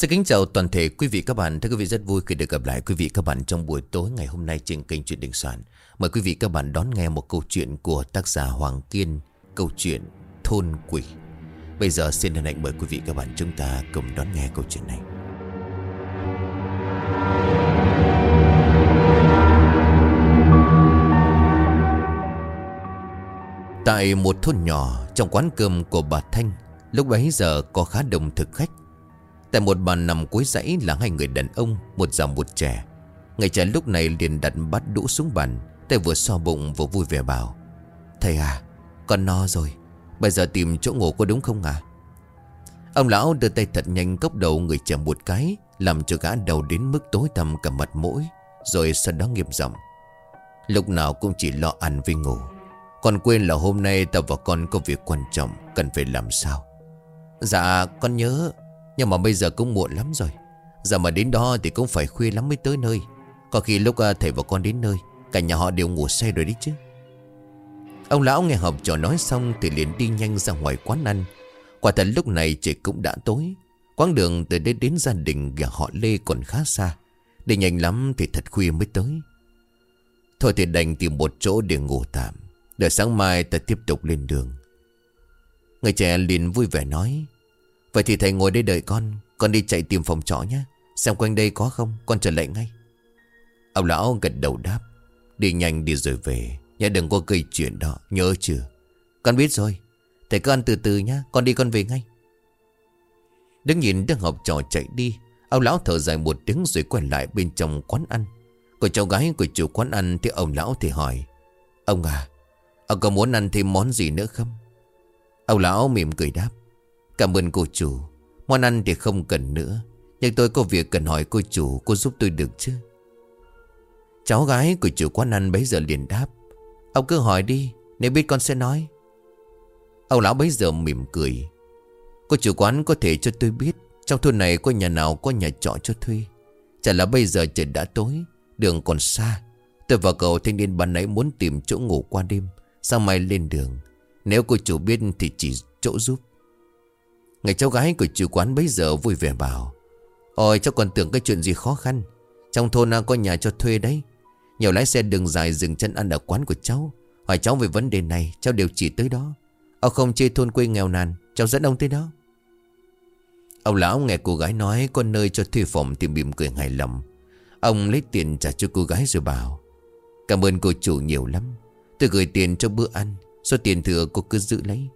Xin kính chào toàn thể quý vị các bạn. Thưa quý vị rất vui khi được gặp lại quý vị các bạn trong buổi tối ngày hôm nay trên kênh Chuyện Đình Soạn. Mời quý vị các bạn đón nghe một câu chuyện của tác giả Hoàng Kiên, câu chuyện Thôn Quỷ. Bây giờ xin hân hạnh mời quý vị các bạn chúng ta cùng đón nghe câu chuyện này. Tại một thôn nhỏ trong quán cơm của bà Thanh, lúc bấy giờ có khá đông thực khách. Tại một bàn nằm cuối dãy là hai người đàn ông, Một già một trẻ. Người trẻ lúc này liền đặt bát đũa xuống bàn, Tay vừa so bụng vừa vui vẻ bảo, Thầy à Con no rồi, Bây giờ tìm chỗ ngủ có đúng không à Ông lão đưa tay thật nhanh cốc đầu người trẻ một cái, Làm cho gã đầu đến mức tối tăm cả mặt mũi, Rồi sau đó nghiêm giọng, Lúc nào cũng chỉ lo ăn với ngủ. Còn quên là hôm nay tao và con có việc quan trọng, Cần phải làm sao? Dạ con nhớ nhưng mà bây giờ cũng muộn lắm rồi. Giờ mà đến đó thì cũng phải khuya lắm mới tới nơi. Có khi lúc à, thầy và con đến nơi, Cả nhà họ đều ngủ say rồi đấy chứ. Ông lão nghe học trò nói xong Thì liền đi nhanh ra ngoài quán ăn. Quả thật lúc này trời cũng đã tối. Quãng đường từ đây đến gia đình nhà họ Lê còn khá xa. Đi nhanh lắm thì thật khuya mới tới. Thôi thì đành tìm một chỗ để ngủ tạm. Đợi sáng mai ta tiếp tục lên đường. Người trẻ liền vui vẻ nói Vậy thì thầy ngồi đây đợi con Con đi chạy tìm phòng trọ nhé. Xem quanh đây có không, Con trở lại ngay. Ông lão gật đầu đáp. Đi nhanh đi rồi về. Nhớ đừng có gây chuyện đó, Nhớ chưa? Con biết rồi. Thầy cứ ăn từ từ nhé Con đi con về ngay. Đứng nhìn đứa học trò chạy đi, Ông lão thở dài một tiếng rồi quay lại bên trong quán ăn. Cô cháu gái của chủ quán ăn Thì ông lão thì hỏi, Ông à Ông có muốn ăn thêm món gì nữa không? Ông lão mỉm cười đáp Cảm ơn cô chủ. Món ăn thì không cần nữa, Nhưng tôi có việc cần hỏi cô chủ, Cô giúp tôi được chứ? Cháu gái của chủ quán ăn bấy giờ liền đáp. Ông cứ hỏi đi, Nếu biết con sẽ nói. Ông lão bấy giờ mỉm cười. Cô chủ quán có thể cho tôi biết, Trong thôn này có nhà nào có nhà trọ cho thuê. Chả là bây giờ trời đã tối, Đường còn xa. Tôi và cậu thanh niên ban nãy muốn tìm chỗ ngủ qua đêm Sao mai lên đường. Nếu cô chủ biết thì chỉ chỗ giúp. Người cháu gái của chủ quán bấy giờ vui vẻ bảo, Ôi, cháu còn tưởng cái chuyện gì khó khăn. Trong thôn à, có nhà cho thuê đấy. Nhiều lái xe đường dài dừng chân ăn ở quán của cháu. Hỏi cháu về vấn đề này, Cháu đều chỉ tới đó. Ông không chê thôn quê nghèo nàn, Cháu dẫn ông tới đó. Ông lão nghe cô gái nói Có nơi cho thuê phòng thì mỉm cười hài lòng. Ông lấy tiền trả cho cô gái rồi bảo, Cảm ơn cô chủ nhiều lắm. Tôi gửi tiền cho bữa ăn, Số tiền thừa cô cứ giữ lấy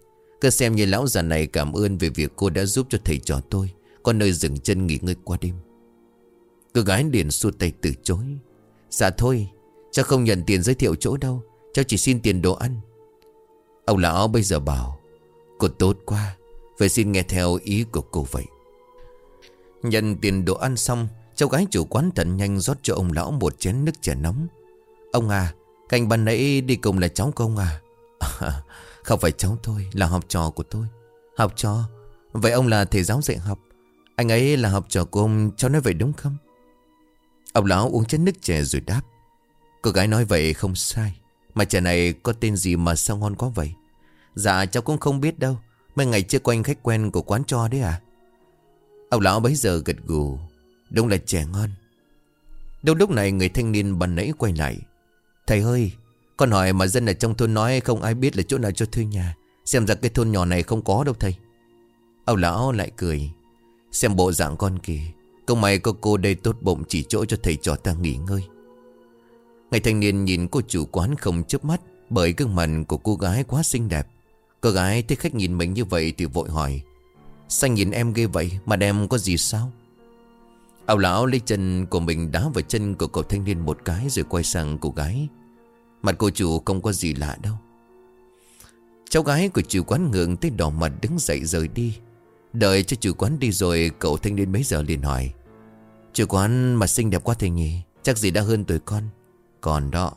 cứ xem như lão già này cảm ơn về việc cô đã giúp cho thầy trò tôi, Có nơi dừng chân nghỉ ngơi qua đêm. Cô gái liền xua tay từ chối. Dạ thôi, Cháu không nhận tiền giới thiệu chỗ đâu, Cháu chỉ xin tiền đồ ăn. Ông lão bây giờ bảo, Cô tốt quá Vậy xin nghe theo ý của cô vậy. Nhận tiền đồ ăn xong, Cháu gái chủ quán thận nhanh rót cho ông lão một chén nước trà nóng. Ông à cảnh ban nãy đi cùng là cháu công à? Không phải cháu thôi Là học trò của tôi. Học trò? Vậy ông là thầy giáo dạy học. Anh ấy là học trò của ông, Cháu nói vậy đúng không? Ông lão uống chén nước chè rồi đáp. Cô gái nói vậy không sai, Mà chè này có tên gì mà sao ngon quá vậy? Dạ cháu cũng không biết đâu. Mấy ngày chưa quanh khách quen của quán cho đấy à? Ông lão bấy giờ gật gù. Đúng là chè ngon. Đâu lúc này người thanh niên bần nãy quay lại. Thầy ơi con hỏi mà dân ở trong thôn nói không ai biết là chỗ nào cho thuê nhà. Xem ra cái thôn nhỏ này không có đâu thầy. Ông lão lại cười. Xem bộ dạng con kìa. Công mày có cô đây tốt bụng chỉ chỗ cho thầy trò ta nghỉ ngơi. Ngày thanh niên nhìn cô chủ quán không chớp mắt Bởi gương mặt của cô gái quá xinh đẹp. Cô gái thấy khách nhìn mình như vậy thì vội hỏi, Sao nhìn em ghê vậy? Mà em có gì sao? Ông lão lấy chân của mình đá vào chân của cậu thanh niên một cái rồi quay sang cô gái. Mặt cô chủ không có gì lạ đâu. Cháu gái của chủ quán ngượng tới đỏ mặt đứng dậy rời đi. Đợi cho chủ quán đi rồi, Cậu thanh niên mấy giờ liền hỏi, Chủ quán mặt xinh đẹp quá thầy nhỉ? Chắc gì đã hơn tuổi con? Còn đó,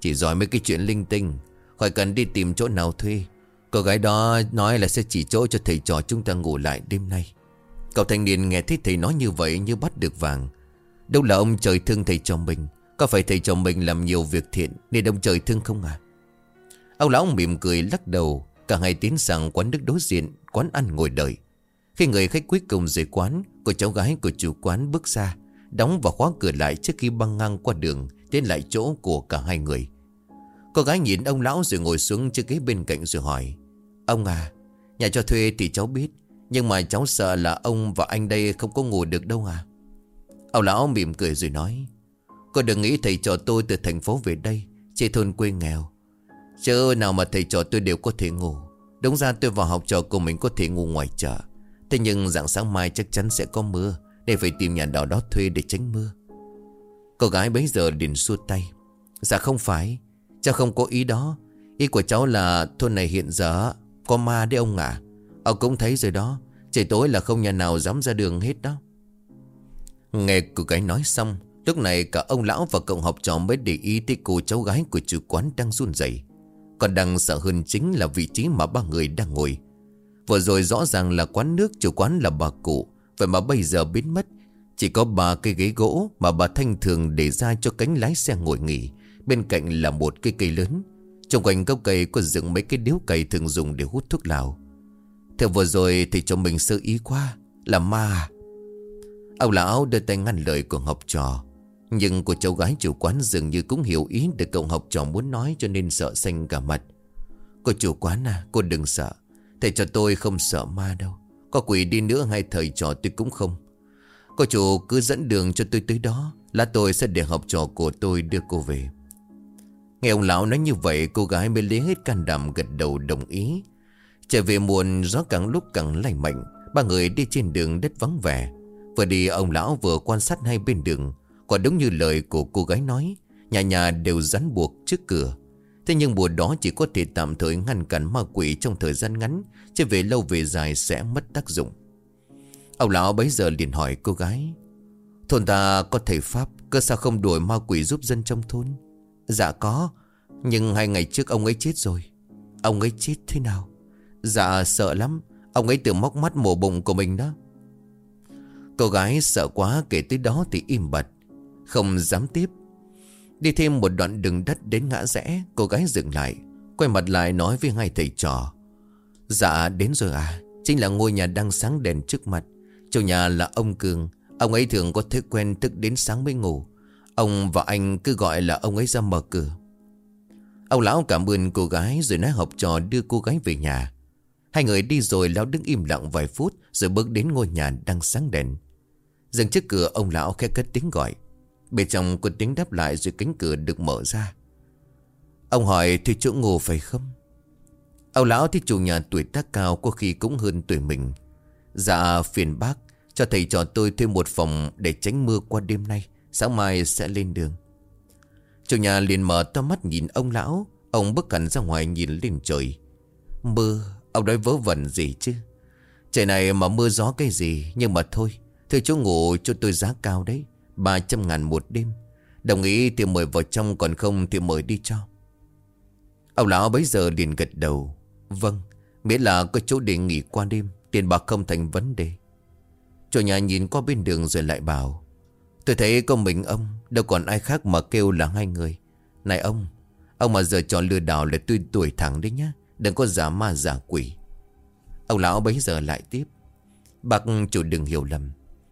Chỉ giỏi mấy cái chuyện linh tinh. Khỏi cần đi tìm chỗ nào thuê. Cô gái đó nói là sẽ chỉ chỗ cho thầy trò chúng ta ngủ lại đêm nay. Cậu thanh niên nghe thấy thầy nói như vậy như bắt được vàng. Đâu là ông trời thương thầy cho mình có phải thầy chồng mình làm nhiều việc thiện Nên ông trời thương không à Ông lão mỉm cười lắc đầu, Cả hai tiến sang quán nước đối diện, Quán ăn ngồi đợi. Khi người khách cuối cùng rời quán, Cô cháu gái của chủ quán bước ra, Đóng và khóa cửa lại trước khi băng ngang qua đường Đến lại chỗ của cả hai người. Cô gái nhìn ông lão rồi ngồi xuống chiếc ghế bên cạnh rồi hỏi, Ông à Nhà cho thuê thì cháu biết, Nhưng mà cháu sợ là ông và anh đây không có ngủ được đâu à? Ông lão mỉm cười rồi nói Cô đừng nghĩ thầy trò tôi từ thành phố về đây, Chỉ thôn quê nghèo. Chứ nào mà thầy trò tôi đều có thể ngủ. Đúng ra tôi vào học trò của mình có thể ngủ ngoài chợ. Thế nhưng dạng sáng mai chắc chắn sẽ có mưa, Để phải tìm nhà nào đó thuê để tránh mưa. Cô gái bấy giờ liền xua tay. Dạ không phải Cháu không có ý đó. Ý của cháu là thôn này hiện giờ Có ma đấy ông ạ. Ông cũng thấy rồi đó, Trời tối là không nhà nào dám ra đường hết đó. Nghe cô gái nói xong Lúc này cả ông lão và cậu học trò mới để ý tới cô cháu gái của chủ quán đang run rẩy. Còn đang sợ hơn chính là vị trí mà ba người đang ngồi. Vừa rồi rõ ràng là quán nước, chủ quán là bà cụ. Vậy mà bây giờ biến mất. Chỉ có ba cây ghế gỗ mà bà Thanh thường để ra cho cánh lái xe ngồi nghỉ. Bên cạnh là một cây cây lớn. Trong quanh gốc cây có dựng mấy cái điếu cày thường dùng để hút thuốc lào. Theo vừa rồi thì cho mình sơ ý quá. Là ma? Ông lão đưa tay ngăn lời của học trò. Nhưng của cháu gái chủ quán dường như cũng hiểu ý được cậu học trò muốn nói cho nên sợ xanh cả mặt. Cô chủ quán à, cô đừng sợ. Thầy cho tôi không sợ ma đâu. Có quỷ đi nữa hay thầy trò tôi cũng không. Cô chủ cứ dẫn đường cho tôi tới đó Là tôi sẽ để học trò của tôi đưa cô về. Nghe ông lão nói như vậy Cô gái mới lấy hết can đảm gật đầu đồng ý. Trở về muộn gió càng lúc càng lạnh mạnh Ba người đi trên đường đất vắng vẻ. Vừa đi ông lão vừa quan sát hai bên đường. Quả đúng như lời của cô gái nói, Nhà nhà đều rắn buộc trước cửa. Thế nhưng bùa đó chỉ có thể tạm thời ngăn cản ma quỷ trong thời gian ngắn, Chứ về lâu về dài sẽ mất tác dụng. Ông lão bấy giờ liền hỏi cô gái, Thôn ta có thầy Pháp Cơ sao không đuổi ma quỷ giúp dân trong thôn? Dạ có, Nhưng hai ngày trước ông ấy chết rồi. Ông ấy chết thế nào? Dạ sợ lắm, Ông ấy tự móc mắt mổ bụng của mình đó. Cô gái sợ quá, kể tới đó thì im bặt. Không dám tiếp. Đi thêm một đoạn đường đất đến ngã rẽ, Cô gái dừng lại, Quay mặt lại nói với hai thầy trò. Dạ đến rồi à Chính là ngôi nhà đang sáng đèn trước mặt. Chủ nhà là ông Cường. Ông ấy thường có thói quen thức đến sáng mới ngủ. Ông và anh cứ gọi là ông ấy ra mở cửa. Ông lão cảm ơn cô gái Rồi nói học trò đưa cô gái về nhà. Hai người đi rồi lão đứng im lặng vài phút Rồi bước đến ngôi nhà đang sáng đèn. Dừng trước cửa, ông lão khẽ cất tiếng gọi. Bên trong có tiếng đáp lại rồi cánh cửa được mở ra. Ông hỏi thì chỗ ngủ phải không? Ông lão thì chủ nhà tuổi tác cao Có khi cũng hơn tuổi mình. Dạ phiền bác, Cho thầy trò tôi thuê một phòng Để tránh mưa qua đêm nay, Sáng mai sẽ lên đường. Chủ nhà liền mở to mắt nhìn ông lão, Ông bước hẳn ra ngoài nhìn lên trời. Mưa, Ông nói vớ vẩn gì chứ? Trời này mà mưa gió cái gì, Nhưng mà thôi thưa chỗ ngủ cho tôi giá cao đấy. 300 ngàn một đêm. Đồng ý thì mời vào trong, Còn không thì mời đi cho. Ông lão bấy giờ liền gật đầu. Vâng Miễn là có chỗ để nghỉ qua đêm, Tiền bạc không thành vấn đề. Chủ nhà nhìn qua bên đường rồi lại bảo, Tôi thấy có mình ông, Đâu còn ai khác mà kêu là hai người. Này ông Ông mà giờ chọn lừa đảo là tôi tuổi thẳng đấy nhá, Đừng có giả ma giả quỷ. Ông lão bấy giờ lại tiếp, Bác chủ đừng hiểu lầm,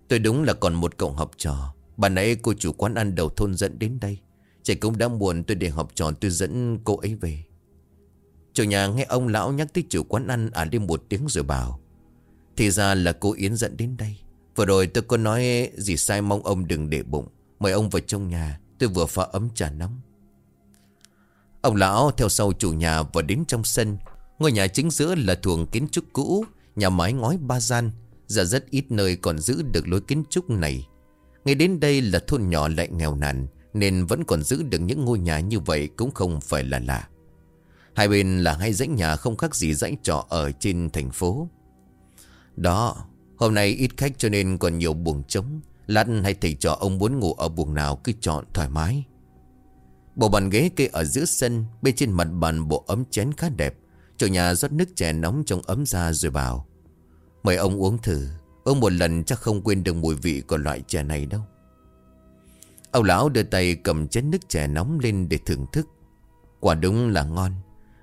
Tôi đúng là còn một cậu học trò. Bà nãy cô chủ quán ăn đầu thôn dẫn đến đây. Trẻ cũng đã buồn tôi để học trò tôi dẫn cô ấy về. Chủ nhà nghe ông lão nhắc tới chủ quán ăn à lên một tiếng rồi bảo, Thì ra là cô Yến dẫn đến đây. Vừa rồi tôi có nói gì sai mong ông đừng để bụng. Mời ông vào trong nhà, Tôi vừa pha ấm trà nóng. Ông lão theo sau chủ nhà và đến trong sân. Ngôi nhà chính giữa là thuồng kiến trúc cũ, Nhà mái ngói ba gian. Giờ rất ít nơi còn giữ được lối kiến trúc này ngay đến đây là thôn nhỏ lại nghèo nàn, Nên vẫn còn giữ được những ngôi nhà như vậy Cũng không phải là lạ. Hai bên là hai dãy nhà không khác gì dãy trọ ở trên thành phố. Đó, Hôm nay ít khách cho nên còn nhiều buồng trống. Lát hay thầy trò ông muốn ngủ ở buồng nào cứ chọn thoải mái. Bộ bàn ghế kê ở giữa sân, Bên trên mặt bàn bộ ấm chén khá đẹp. Chủ nhà rót nước chè nóng trong ấm ra rồi bảo, Mời ông uống thử. Uống một lần chắc không quên được mùi vị của loại chè này đâu. Ông lão đưa tay cầm chén nước chè nóng lên để thưởng thức. Quả đúng là ngon.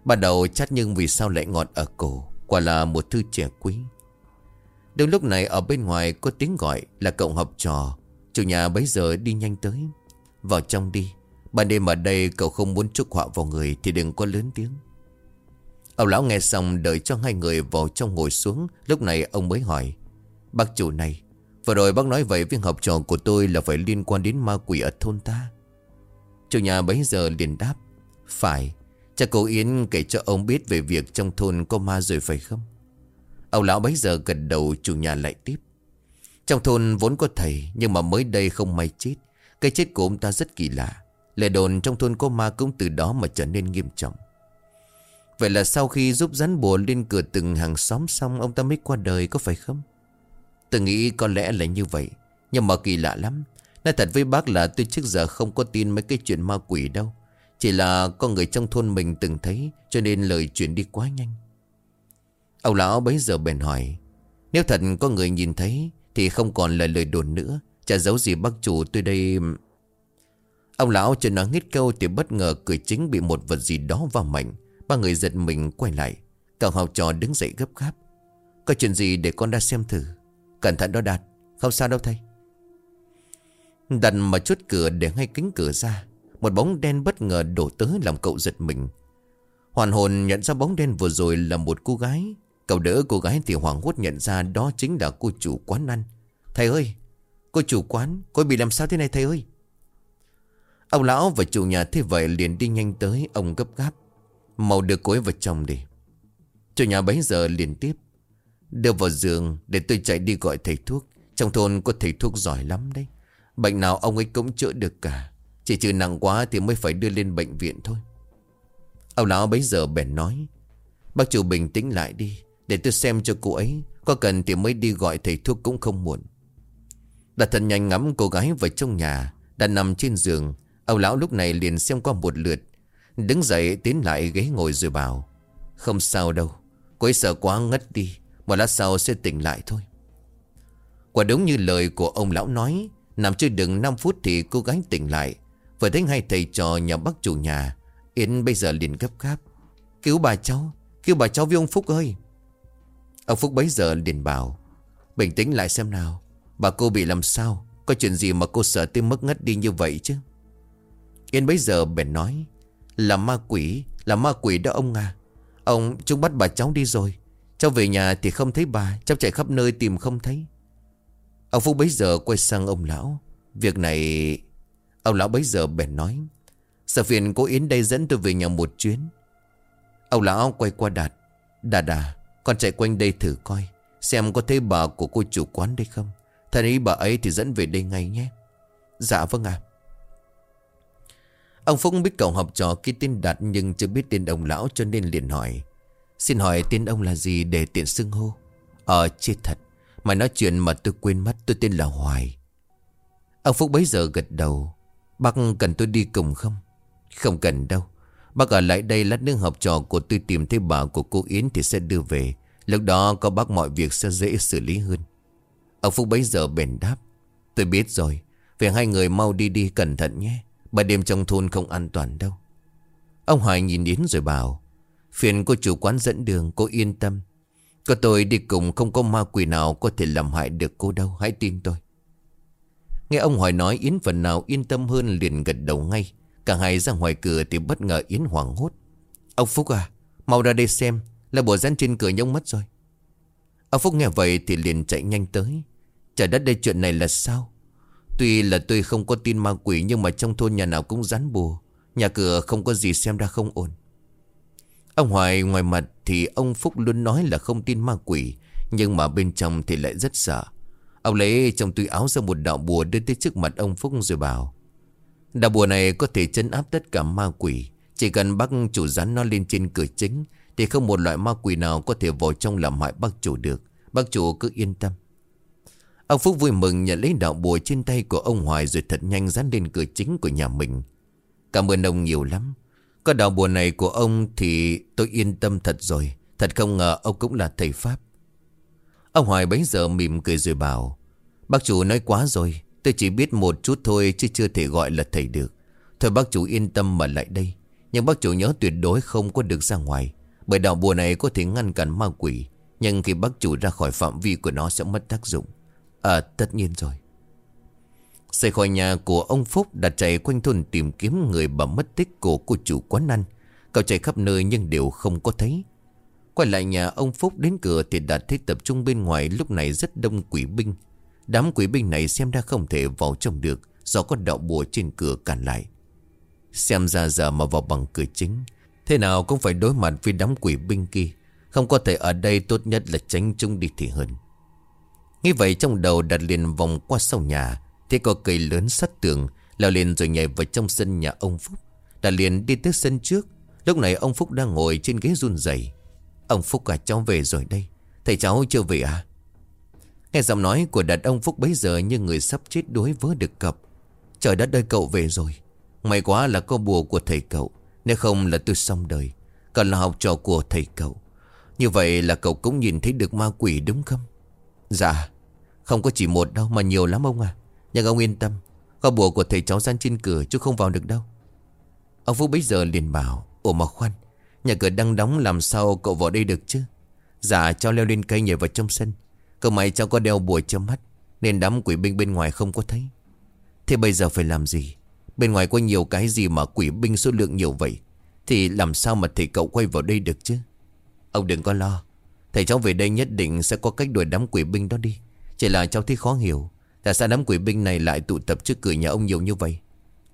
Ban đầu chát nhưng vì sao lại ngọt ở cổ, Quả là một thứ chè quý. Đúng lúc này ở bên ngoài có tiếng gọi là cậu học trò. Chủ nhà bấy giờ đi nhanh tới. Vào trong đi, Ban đêm ở đây cậu không muốn chúc họa vào người Thì đừng có lớn tiếng. Ông lão nghe xong đợi cho hai người vào trong ngồi xuống, Lúc này ông mới hỏi Bác chủ này, Vừa rồi bác nói vậy viên học trò của tôi là phải liên quan đến ma quỷ ở thôn ta. Chủ nhà bấy giờ liền đáp, Phải cha cô Yến kể cho ông biết về việc trong thôn có ma rồi phải không? Ông lão bấy giờ gật đầu, chủ nhà lại tiếp, Trong thôn vốn có thầy, Nhưng mà mới đây không may chết. Cái chết của ông ta rất kỳ lạ. Lệ đồn trong thôn có ma cũng từ đó mà trở nên nghiêm trọng. Vậy là sau khi giúp rắn bùa lên cửa từng hàng xóm xong, Ông ta mới qua đời có phải không? Tôi nghĩ có lẽ là như vậy. Nhưng mà kỳ lạ lắm. Nói thật với bác là tôi trước giờ không có tin mấy cái chuyện ma quỷ đâu. Chỉ là con người trong thôn mình từng thấy, Cho nên lời chuyện đi quá nhanh. Ông lão bấy giờ bèn hỏi, Nếu thật có người nhìn thấy, Thì không còn là lời đồn nữa. Chả giấu gì bác chủ tôi đây. Ông lão chưa nói hết câu Thì bất ngờ cười chính bị một vật gì đó vào mạnh. Ba người giật mình quay lại. Cậu học trò đứng dậy gấp gáp. Có chuyện gì để con ra xem thử? Cẩn thận đó Đạt, Không sao đâu thầy. Đạt mà chốt cửa để ngay kính cửa ra, Một bóng đen bất ngờ đổ tới làm cậu giật mình. Hoàn hồn nhận ra bóng đen vừa rồi là một cô gái. Cậu đỡ cô gái thì hoảng hốt nhận ra đó chính là cô chủ quán ăn. Thầy ơi, Cô chủ quán, Cô bị làm sao thế này thầy ơi? Ông lão và chủ nhà thế vậy liền đi nhanh tới, Ông gấp gáp. Mau đưa cô ấy vào trong đi. Chủ nhà bấy giờ liền tiếp. Đưa vào giường để tôi chạy đi gọi thầy thuốc. Trong thôn có thầy thuốc giỏi lắm đấy. Bệnh nào ông ấy cũng chữa được cả. Chỉ trừ nặng quá thì mới phải đưa lên bệnh viện thôi. Ông lão bấy giờ bèn nói, Bác chủ bình tĩnh lại đi. Để tôi xem cho cô ấy. Có cần thì mới đi gọi thầy thuốc cũng không muộn. Đặt thần nhanh ngắm cô gái vào trong nhà, Đã nằm trên giường. Ông lão lúc này liền xem qua một lượt. Đứng dậy tiến lại ghế ngồi rồi bảo, Không sao đâu. Cô ấy sợ quá ngất đi. Một lát sau sẽ tỉnh lại thôi. Quả đúng như lời của ông lão nói, Nằm chưa đừng 5 phút thì cô gái tỉnh lại. Vừa thấy hai thầy trò nhà bác chủ nhà. Yến bây giờ liền gấp gáp. Cứu bà cháu, Cứu bà cháu với ông Phúc ơi. Ông Phúc bấy giờ liền bảo, Bình tĩnh lại xem nào. Bà cô bị làm sao? Có chuyện gì mà cô sợ tới mất ngất đi như vậy chứ? Yên bấy giờ bèn nói, Là ma quỷ, Là ma quỷ đó ông à. Ông, chúng bắt bà cháu đi rồi. Cháu về nhà thì không thấy bà, Cháu chạy khắp nơi tìm không thấy. Ông Phúc bấy giờ quay sang ông lão. Việc này, Ông lão bấy giờ bèn nói, Sở phiền cô Yến đây dẫn tôi về nhà một chuyến. Ông lão quay qua Đạt Đạt à Con chạy quanh đây thử coi, Xem có thấy bà của cô chủ quán đây không? Thần ý bà ấy thì dẫn về đây ngay nhé. Dạ vâng ạ. Ông Phúc biết cậu học trò kia tên Đạt Nhưng chưa biết tên ông lão cho nên liền hỏi Xin hỏi tên ông là gì để tiện xưng hô? Ờ chết thật. Mày nói chuyện mà tôi quên mất, tôi tên là Hoài. Ông Phúc bấy giờ gật đầu. Bác cần tôi đi cùng không? Không cần đâu. Bác ở lại đây lát nước học trò của tôi tìm thấy bà của cô Yến thì sẽ đưa về. Lúc đó có bác mọi việc sẽ dễ xử lý hơn. Ông Phúc bấy giờ bền đáp. Tôi biết rồi. Về hai người mau đi đi cẩn thận nhé. Bà đêm trong thôn không an toàn đâu. Ông Hoài nhìn đến rồi bảo. Phiền cô chủ quán dẫn đường, cô yên tâm. Có tôi đi cùng, không có ma quỷ nào Có thể làm hại được cô đâu, Hãy tin tôi. Nghe ông Hoài nói, Yến phần nào yên tâm hơn liền gật đầu ngay. Cả hai ra ngoài cửa thì bất ngờ Yến hoảng hốt. Ông Phúc à Mau ra đây xem, Là bộ dán trên cửa nhông mất rồi. Ông Phúc nghe vậy thì liền chạy nhanh tới. Trời đất đây chuyện này là sao? Tuy là tôi không có tin ma quỷ, Nhưng mà trong thôn nhà nào cũng rắn bù Nhà cửa không có gì xem ra không ổn. Ông Hoài ngoài mặt thì ông Phúc luôn nói là không tin ma quỷ, Nhưng mà bên trong thì lại rất sợ. Ông lấy trong túi áo ra một đạo bùa đưa tới trước mặt ông Phúc rồi bảo, Đạo bùa này có thể chấn áp tất cả ma quỷ, Chỉ cần bác chủ rắn nó lên trên cửa chính Thì không một loại ma quỷ nào có thể vào trong làm hại bác chủ được. Bác chủ cứ yên tâm. Ông Phúc vui mừng nhận lấy đạo bùa trên tay của ông Hoài Rồi thật nhanh dán lên cửa chính của nhà mình. Cảm ơn ông nhiều lắm. Có đạo bùa này của ông thì tôi yên tâm thật rồi. Thật không ngờ ông cũng là thầy Pháp. Ông Hoài bấy giờ mỉm cười rồi bảo, Bác chủ nói quá rồi. Tôi chỉ biết một chút thôi chứ chưa thể gọi là thầy được. Thôi bác chủ yên tâm mà lại đây. Nhưng bác chủ nhớ tuyệt đối không có được ra ngoài. Bởi đạo bùa này có thể ngăn cản ma quỷ. Nhưng khi bác chủ ra khỏi phạm vi của nó sẽ mất tác dụng. À tất nhiên rồi. Rời khỏi nhà của ông Phúc đã chạy quanh thôn tìm kiếm người bà mất tích của cô chủ quán ăn. Cậu chạy khắp nơi nhưng đều không có thấy. Quay lại nhà ông Phúc đến cửa thì đã thấy tập trung bên ngoài lúc này rất đông quỷ binh. Đám quỷ binh này xem ra không thể vào trong được, Do có đạo bùa trên cửa cản lại. Xem ra giờ mà vào bằng cửa chính, Thế nào cũng phải đối mặt với đám quỷ binh kia. Không có thể ở đây tốt nhất là tránh chúng đi thì hơn. Nghĩ vậy trong đầu đặt liền vòng qua sau nhà. Thế có cây lớn sắt tường, Leo lên rồi nhảy vào trong sân nhà ông Phúc. Đạt liền đi tới sân trước. Lúc này ông Phúc đang ngồi trên ghế run rẩy. Ông Phúc à cháu về rồi đây. Thầy cháu chưa về à? Nghe giọng nói của đặt ông Phúc bấy giờ Như người sắp chết đuối vớ được cập. Trời đất ơi, cậu về rồi. May quá là có bùa của thầy cậu. Nếu không là tôi xong đời. Còn là học trò của thầy cậu. Như vậy là cậu cũng nhìn thấy được ma quỷ đúng không? Dạ. Không có chỉ một đâu mà nhiều lắm ông à. Nhưng ông yên tâm, Có bùa của thầy cháu gian trên cửa chứ không vào được đâu. Ông Phúc bấy giờ liền bảo, Ủa mà khoan, Nhà cửa đang đóng làm sao cậu vào đây được chứ? Dạ cháu leo lên cây nhảy vào trong sân. Cơ may cháu có đeo bùa cho mắt, Nên đám quỷ binh bên ngoài không có thấy. Thế bây giờ phải làm gì? Bên ngoài có nhiều cái gì mà quỷ binh số lượng nhiều vậy? Thì làm sao mà thầy cậu quay vào đây được chứ? Ông đừng có lo, Thầy cháu về đây nhất định sẽ có cách đuổi đám quỷ binh đó đi. Chỉ là cháu thấy khó hiểu Tại sao đám quỷ binh này lại tụ tập trước cửa nhà ông nhiều như vậy?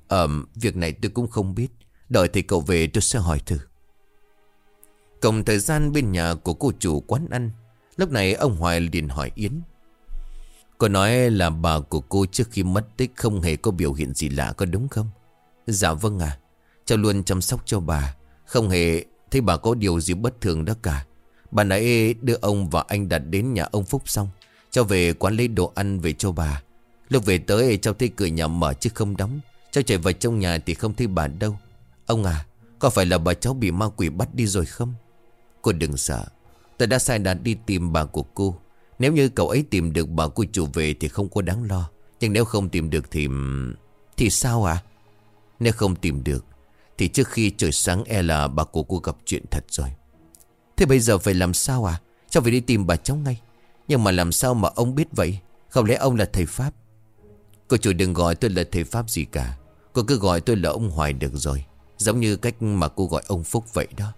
Ờm, Việc này tôi cũng không biết. Đợi thì cậu về tôi sẽ hỏi thử. Cộng thời gian bên nhà của cô chủ quán ăn, Lúc này ông Hoài liền hỏi Yến. Cô nói là bà của cô trước khi mất tích không hề có biểu hiện gì lạ có đúng không? Dạ vâng à Cháu luôn chăm sóc cho bà. Không hề thấy bà có điều gì bất thường đó cả. Bà nãy đưa ông và anh đặt đến nhà ông Phúc xong. Cháu về quán lấy đồ ăn về cho bà. Lúc về tới, cháu thấy cửa nhà mở chứ không đóng. Cháu chạy vào trong nhà thì không thấy bà đâu. Ông à Có phải là bà cháu bị ma quỷ bắt đi rồi không? Cô đừng sợ. Tôi đã sai đàn đi tìm bà của cô. Nếu như cậu ấy tìm được bà của chủ về Thì không có đáng lo. Nhưng nếu không tìm được thì... Thì sao ạ Nếu không tìm được, Thì trước khi trời sáng e là bà của cô gặp chuyện thật rồi. Thế bây giờ phải làm sao à? Cháu phải đi tìm bà cháu ngay. Nhưng mà làm sao mà ông biết vậy? Không lẽ ông là thầy Pháp? Cô chủ đừng gọi tôi là thầy Pháp gì cả. Cô cứ gọi tôi là ông Hoài được rồi. Giống như cách mà cô gọi ông Phúc vậy đó.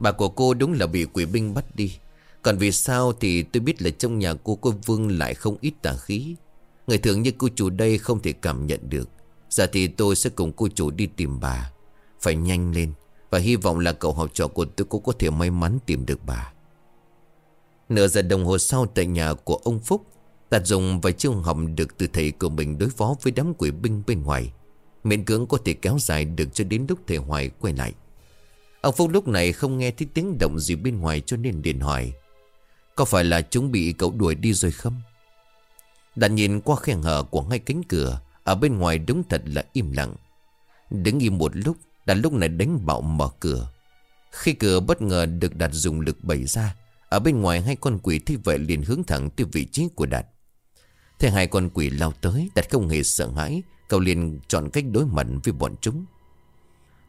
Bà của cô đúng là bị quỷ binh bắt đi. Còn vì sao thì tôi biết là trong nhà cô cô vương lại không ít tà khí. Người thường như cô chủ đây không thể cảm nhận được. Giờ thì tôi sẽ cùng cô chủ đi tìm bà. Phải nhanh lên. Và hy vọng là cậu học trò của tôi cũng có thể may mắn tìm được bà. Nửa giờ đồng hồ sau tại nhà của ông Phúc, Đạt dùng vài chiêu học được từ thầy của mình đối phó với đám quỷ binh bên ngoài. Miễn cưỡng có thể kéo dài được cho đến lúc thầy Hoài quay lại. Ông Phúc lúc này không nghe thấy tiếng động gì bên ngoài cho nên điện hỏi, Có phải là chúng bị cậu đuổi đi rồi không? đạt nhìn qua khe hở của ngay cánh cửa, Ở bên ngoài đúng thật là im lặng. Đứng im một lúc, đạt lúc này đánh bạo mở cửa. Khi cửa bất ngờ được đặt dùng lực bẩy ra ở bên ngoài hai con quỷ thi vậy liền hướng thẳng tới vị trí của Đạt. Thế hai con quỷ lao tới, Đạt không hề sợ hãi, Cậu liền chọn cách đối mặt với bọn chúng.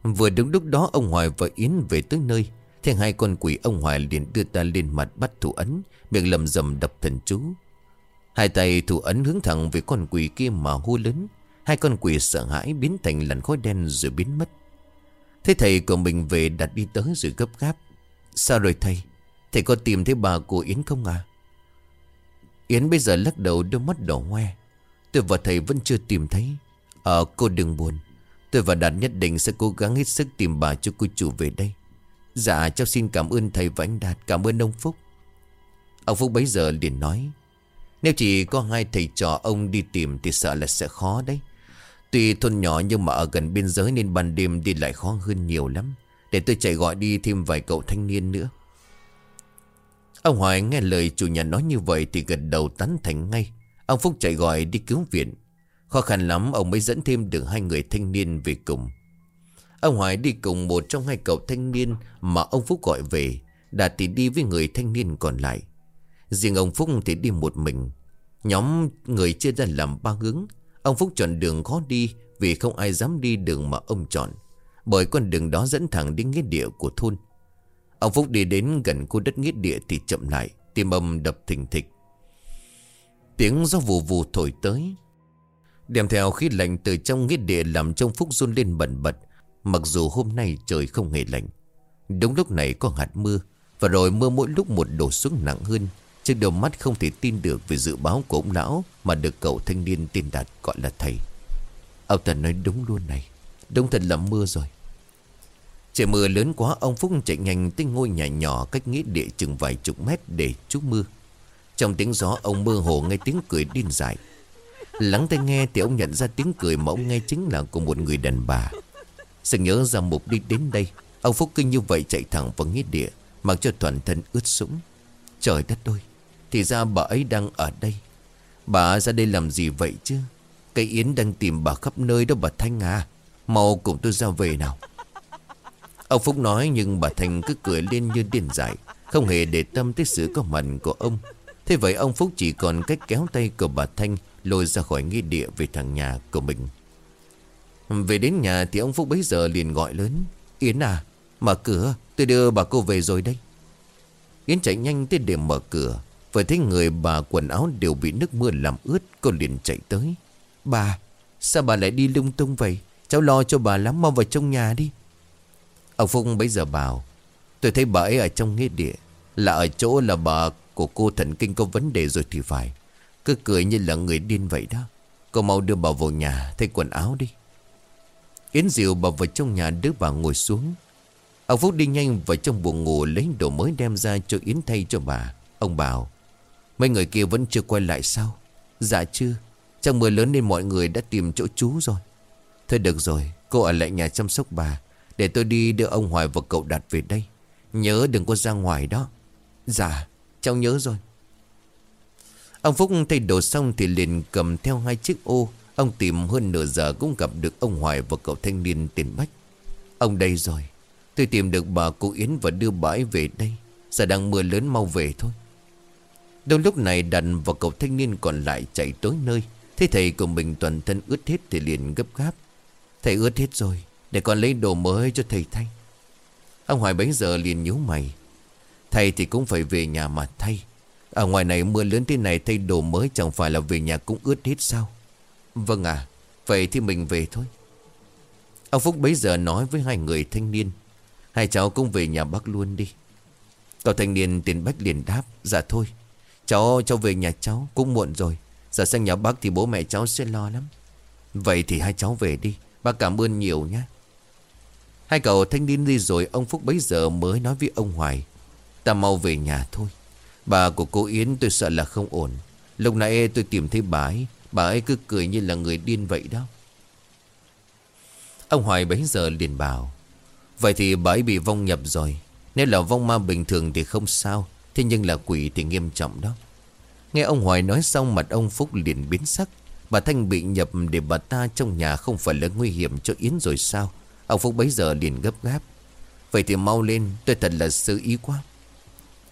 Vừa đúng lúc đó, ông Hoài và Yến về tới nơi. Thế hai con quỷ ông Hoài liền đưa ta lên mặt bắt thủ ấn, Miệng lầm rầm đập thần chú. Hai tay thủ ấn hướng thẳng về con quỷ kia mà hô lớn. Hai con quỷ sợ hãi biến thành làn khói đen rồi biến mất. Thế thầy của mình về đặt đi tới rồi gấp gáp. Sao rồi thầy? Thầy có tìm thấy bà của Yến không à Yến bây giờ lắc đầu đôi mắt đỏ hoe. Tôi và thầy vẫn chưa tìm thấy. Ờ cô đừng buồn. Tôi và Đạt nhất định sẽ cố gắng hết sức tìm bà cho cô chủ về đây. Dạ cháu xin cảm ơn thầy và anh Đạt. Cảm ơn ông Phúc. Ông Phúc bấy giờ liền nói, Nếu chỉ có hai thầy trò ông đi tìm Thì sợ là sẽ khó đấy. Tuy thôn nhỏ nhưng mà ở gần biên giới Nên ban đêm đi lại khó hơn nhiều lắm. Để tôi chạy gọi đi thêm vài cậu thanh niên nữa. Ông Hoài nghe lời chủ nhà nói như vậy Thì gật đầu tán thành ngay. Ông Phúc chạy gọi đi cứu viện. Khó khăn lắm, ông mới dẫn thêm được hai người thanh niên về cùng. Ông Hoài đi cùng một trong hai cậu thanh niên mà ông Phúc gọi về Đạt thì đi với người thanh niên còn lại. Riêng ông Phúc thì đi một mình. Nhóm người chia ra làm ba hướng. Ông Phúc chọn đường khó đi Vì không ai dám đi đường mà ông chọn. Bởi con đường đó dẫn thẳng đến nghĩa địa của thôn. Ông Phúc đi đến gần khu đất nghĩa địa thì chậm lại, Tim âm đập thình thịch. Tiếng gió vù vù thổi tới. Đem theo khí lạnh từ trong nghĩa địa Làm trong Phúc run lên bẩn bật, Mặc dù hôm nay trời không hề lạnh. Đúng lúc này có hạt mưa, Và rồi mưa mỗi lúc một đổ xuống nặng hơn trước đầu mắt không thể tin được Về dự báo của ông lão Mà được cậu thanh niên tên Đạt gọi là thầy. Ông ta nói đúng luôn này, Đúng thật là mưa rồi. Trời mưa lớn quá, Ông Phúc chạy nhanh tới ngôi nhà nhỏ Cách nghĩa địa chừng vài chục mét để trú mưa. Trong tiếng gió, ông mơ hồ nghe tiếng cười điên dại. Lắng tai nghe thì ông nhận ra tiếng cười mà ông nghe chính là của một người đàn bà. Sự nhớ ra mục đi đến đây, Ông Phúc kinh như vậy chạy thẳng vào nghĩa địa, Mặc cho toàn thân ướt sũng. Trời đất ơi, Thì ra bà ấy đang ở đây. Bà ra đây làm gì vậy chứ? Cây Yến đang tìm bà khắp nơi đó bà Thanh à. Mau cùng tôi ra về nào. Ông Phúc nói nhưng bà Thanh cứ cười lên như điên dại, Không hề để tâm tới sự có mặt của ông. Thế vậy ông Phúc chỉ còn cách kéo tay của bà Thanh Lôi ra khỏi nghi địa về thằng nhà của mình. Về đến nhà thì ông Phúc bấy giờ liền gọi lớn, Yến à Mở cửa, tôi đưa bà cô về rồi đây. Yến chạy nhanh tới để mở cửa, Vừa thấy người bà quần áo đều bị nước mưa làm ướt, Cô liền chạy tới. Bà, Sao bà lại đi lung tung vậy? Cháu lo cho bà lắm, mau vào trong nhà đi. Ông Phúc bấy giờ bảo, Tôi thấy bà ấy ở trong nghĩa địa. Là ở chỗ là bà của cô thần kinh có vấn đề rồi thì phải. Cứ cười như là người điên vậy đó. Cô mau đưa bà vào nhà, Thay quần áo đi. Yến Diệu bà vào trong nhà đứa bà ngồi xuống. Ông Phúc đi nhanh vào trong buồng ngủ Lấy đồ mới đem ra cho Yến thay cho bà. Ông bảo, Mấy người kia vẫn chưa quay lại sao? Dạ chưa. Trong mưa lớn nên mọi người đã tìm chỗ trú rồi. Thôi được rồi, Cô ở lại nhà chăm sóc bà. Để tôi đi đưa ông Hoài và cậu Đạt về đây. Nhớ đừng có ra ngoài đó. Dạ Cháu nhớ rồi. Ông Phúc thay đồ xong thì liền cầm theo hai chiếc ô. Ông tìm hơn nửa giờ cũng gặp được ông Hoài và cậu thanh niên tiền Bách. Ông đây rồi. Tôi tìm được bà cô Yến và đưa bà ấy về đây. Giờ đang mưa lớn mau về thôi. Đâu lúc này đàn và cậu thanh niên còn lại chạy tới nơi. Thế thầy của mình toàn thân ướt hết thì liền gấp gáp. Thầy ướt hết rồi. Để con lấy đồ mới cho thầy thay. Ông Hoài bấy giờ liền nhíu mày. Thầy thì cũng phải về nhà mà thay. Ở ngoài này mưa lớn thế này, thay đồ mới Chẳng phải là về nhà cũng ướt hết sao? Vâng à Vậy thì mình về thôi. Ông Phúc bấy giờ nói với hai người thanh niên. Hai cháu cũng về nhà bác luôn đi. Cậu thanh niên tiền bách liền đáp Dạ thôi. Cháu cháu về nhà cháu, cũng muộn rồi. Giờ sang nhà bác thì bố mẹ cháu sẽ lo lắm. Vậy thì hai cháu về đi. Bác cảm ơn nhiều nhé Hai cậu thanh niên đi rồi Ông Phúc bấy giờ mới nói với ông Hoài. Ta mau về nhà thôi. Bà của cô Yến tôi sợ là không ổn. Lúc nãy tôi tìm thấy bà ấy Bà ấy cứ cười như là người điên vậy đó. Ông Hoài bấy giờ liền bảo, Vậy thì bà ấy bị vong nhập rồi. Nếu là vong ma bình thường thì không sao, Thế nhưng là quỷ thì nghiêm trọng đó. Nghe ông Hoài nói xong mặt ông Phúc liền biến sắc. Bà Thanh bị nhập để bà ta trong nhà không phải là nguy hiểm cho Yến rồi sao? Ông Phúc bấy giờ liền gấp gáp. Vậy thì mau lên, tôi thật là sơ ý quá.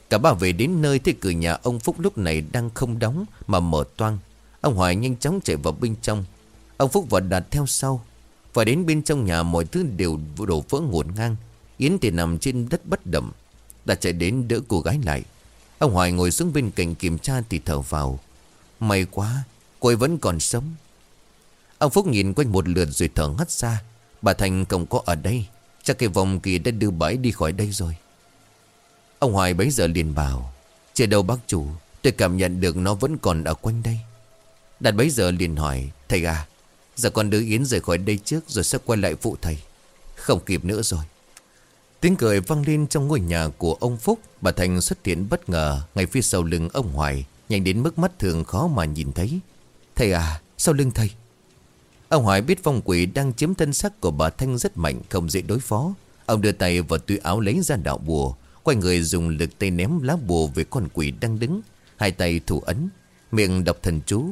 Cả ba về đến nơi thì cửa nhà ông Phúc lúc này đang không đóng mà mở toang. Ông Hoài nhanh chóng chạy vào bên trong. Ông Phúc và Đạt theo sau. Và đến bên trong nhà mọi thứ đều đổ vỡ ngổn ngang. Yến thì nằm trên đất bất động. Đạt chạy đến đỡ cô gái lại. Ông Hoài ngồi xuống bên cạnh kiểm tra thì thở vào. May quá, Cô ấy vẫn còn sống. Ông Phúc nhìn quanh một lượt rồi thở hắt ra. Bà Thành không có ở đây. Chắc cái vòng kia đã đưa bãi đi khỏi đây rồi. Ông Hoài bấy giờ liền bảo Chưa đâu bác chủ, Tôi cảm nhận được nó vẫn còn ở quanh đây. Đạt bấy giờ liền hỏi, Thầy à Giờ con đưa Yến rời khỏi đây trước Rồi sẽ quay lại phụ thầy. Không kịp nữa rồi. Tiếng cười vang lên trong ngôi nhà của ông Phúc. Bà Thành xuất hiện bất ngờ Ngay phía sau lưng ông Hoài, Nhanh đến mức mắt thường khó mà nhìn thấy. Thầy à sau lưng thầy. Ông Hoài biết phong quỷ đang chiếm thân sắc của bà Thanh rất mạnh Không dễ đối phó. Ông đưa tay vào túi áo lấy ra đạo bùa Quay người dùng lực tay ném lá bùa về con quỷ đang đứng. Hai tay thủ ấn Miệng đọc thần chú.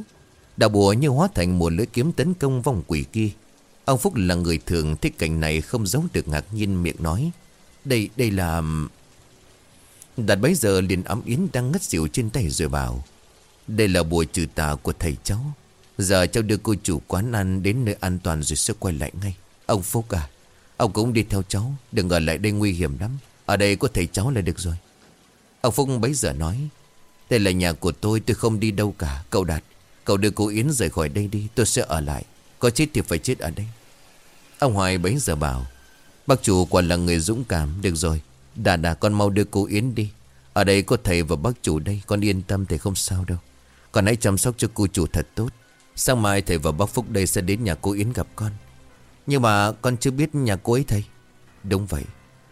Đạo bùa như hóa thành một lưỡi kiếm tấn công vong quỷ kia. Ông Phúc là người thường thích cảnh này không giấu được ngạc nhiên miệng nói Đây, đây là... Đạt bấy giờ liền ấm yến đang ngất xỉu trên tay rồi bảo Đây là bùa trừ tà của thầy cháu. Giờ cháu đưa cô chủ quán ăn đến nơi an toàn rồi sẽ quay lại ngay. Ông Phúc à Ông cũng đi theo cháu, Đừng ở lại đây nguy hiểm lắm. Ở đây có thầy cháu là được rồi. Ông Phúc bấy giờ nói Đây là nhà của tôi tôi không đi đâu cả. Cậu Đạt, Cậu đưa cô Yến rời khỏi đây đi, Tôi sẽ ở lại. Có chết thì phải chết ở đây. Ông Hoài bấy giờ bảo, Bác chủ quả là người dũng cảm, Được rồi. Đà đà, con mau đưa cô Yến đi. Ở đây có thầy và bác chủ đây, Con yên tâm thì không sao đâu. Con hãy chăm sóc cho cô chủ thật tốt. Sáng mai thầy và bác Phúc đây sẽ đến nhà cô Yến gặp con. Nhưng mà con chưa biết nhà cô ấy thầy. Đúng vậy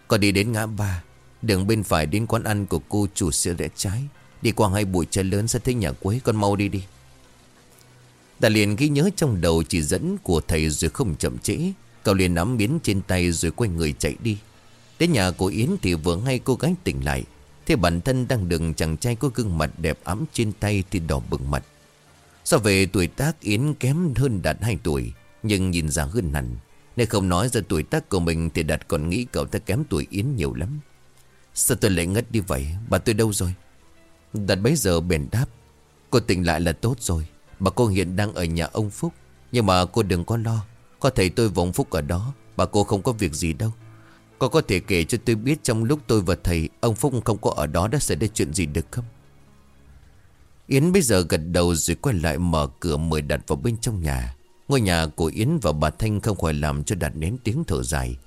Con đi đến ngã ba Đường bên phải đến quán ăn của cô chủ sữa rẽ trái. Đi qua hai bụi trái lớn sẽ thấy nhà cô ấy, Con mau đi đi. Ta liền ghi nhớ trong đầu chỉ dẫn của thầy rồi không chậm trễ. Cậu liền nắm miến trên tay rồi quay người chạy đi. Đến nhà của Yến thì vừa ngay cô gái tỉnh lại. Thế bản thân đang đừng chàng trai có gương mặt đẹp ấm trên tay thì đỏ bừng mặt. So về tuổi tác Yến kém hơn Đạt 2 tuổi? Nhưng nhìn ra hơn hẳn. Nên không nói ra tuổi tác của mình Thì Đạt còn nghĩ cậu ta kém tuổi Yến nhiều lắm. Sao tôi lại ngất đi vậy? Bà tôi đâu rồi? Đạt bấy giờ bền đáp. Cô tỉnh lại là tốt rồi. Bà cô hiện đang ở nhà ông Phúc. Nhưng mà cô đừng có lo. Có thầy tôi và ông Phúc ở đó. Bà cô không có việc gì đâu. Cô có thể kể cho tôi biết trong lúc tôi và thầy, Ông Phúc không có ở đó đã xảy ra chuyện gì được không? Yến bây giờ gật đầu rồi quay lại mở cửa mời Đạt vào bên trong nhà. Ngôi nhà của Yến và bà Thanh không khỏi làm cho Đạt nén tiếng thở dài.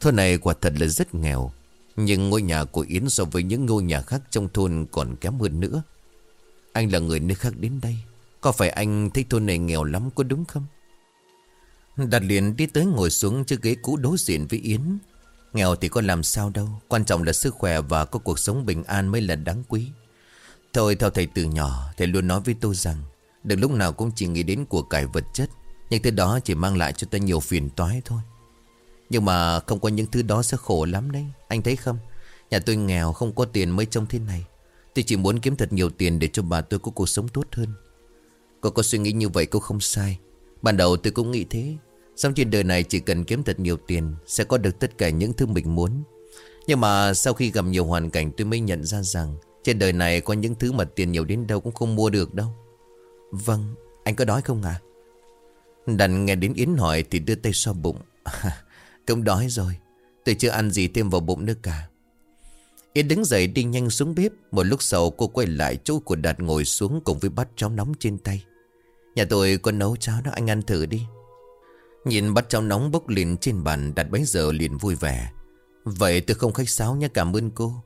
Thôn này quả thật là rất nghèo, Nhưng ngôi nhà của Yến so với những ngôi nhà khác trong thôn còn kém hơn nữa. Anh là người nơi khác đến đây, Có phải anh thấy thôn này nghèo lắm có đúng không? Đạt liền đi tới ngồi xuống chiếc ghế cũ đối diện với Yến. Nghèo thì có làm sao đâu, Quan trọng là sức khỏe và có cuộc sống bình an mới là đáng quý. Thôi, theo thầy từ nhỏ, Thầy luôn nói với tôi rằng Đừng lúc nào cũng chỉ nghĩ đến của cải vật chất, Nhưng thứ đó chỉ mang lại cho ta nhiều phiền toái thôi. Nhưng mà không có những thứ đó sẽ khổ lắm đấy, Anh thấy không? Nhà tôi nghèo, không có tiền mới trông thế này. Tôi chỉ muốn kiếm thật nhiều tiền để cho bà tôi có cuộc sống tốt hơn. Cô có suy nghĩ như vậy cô không sai. Ban đầu tôi cũng nghĩ thế. Xong trên đời này chỉ cần kiếm thật nhiều tiền Sẽ có được tất cả những thứ mình muốn. Nhưng mà sau khi gặp nhiều hoàn cảnh tôi mới nhận ra rằng trên đời này có những thứ mà tiền nhiều đến đâu cũng không mua được đâu. Vâng, anh có đói không à? Đành nghe đến Yến hỏi thì đưa tay so bụng. Cũng đói rồi Tôi chưa ăn gì thêm vào bụng nữa cả. Yến đứng dậy đi nhanh xuống bếp. Một lúc sau cô quay lại chỗ của Đạt ngồi xuống cùng với bát cháo nóng trên tay. Nhà tôi có nấu cháo đó anh ăn thử đi. Nhìn bát cháo nóng bốc lên trên bàn Đạt bấy giờ liền vui vẻ. Vậy tôi không khách sáo nhé cảm ơn cô.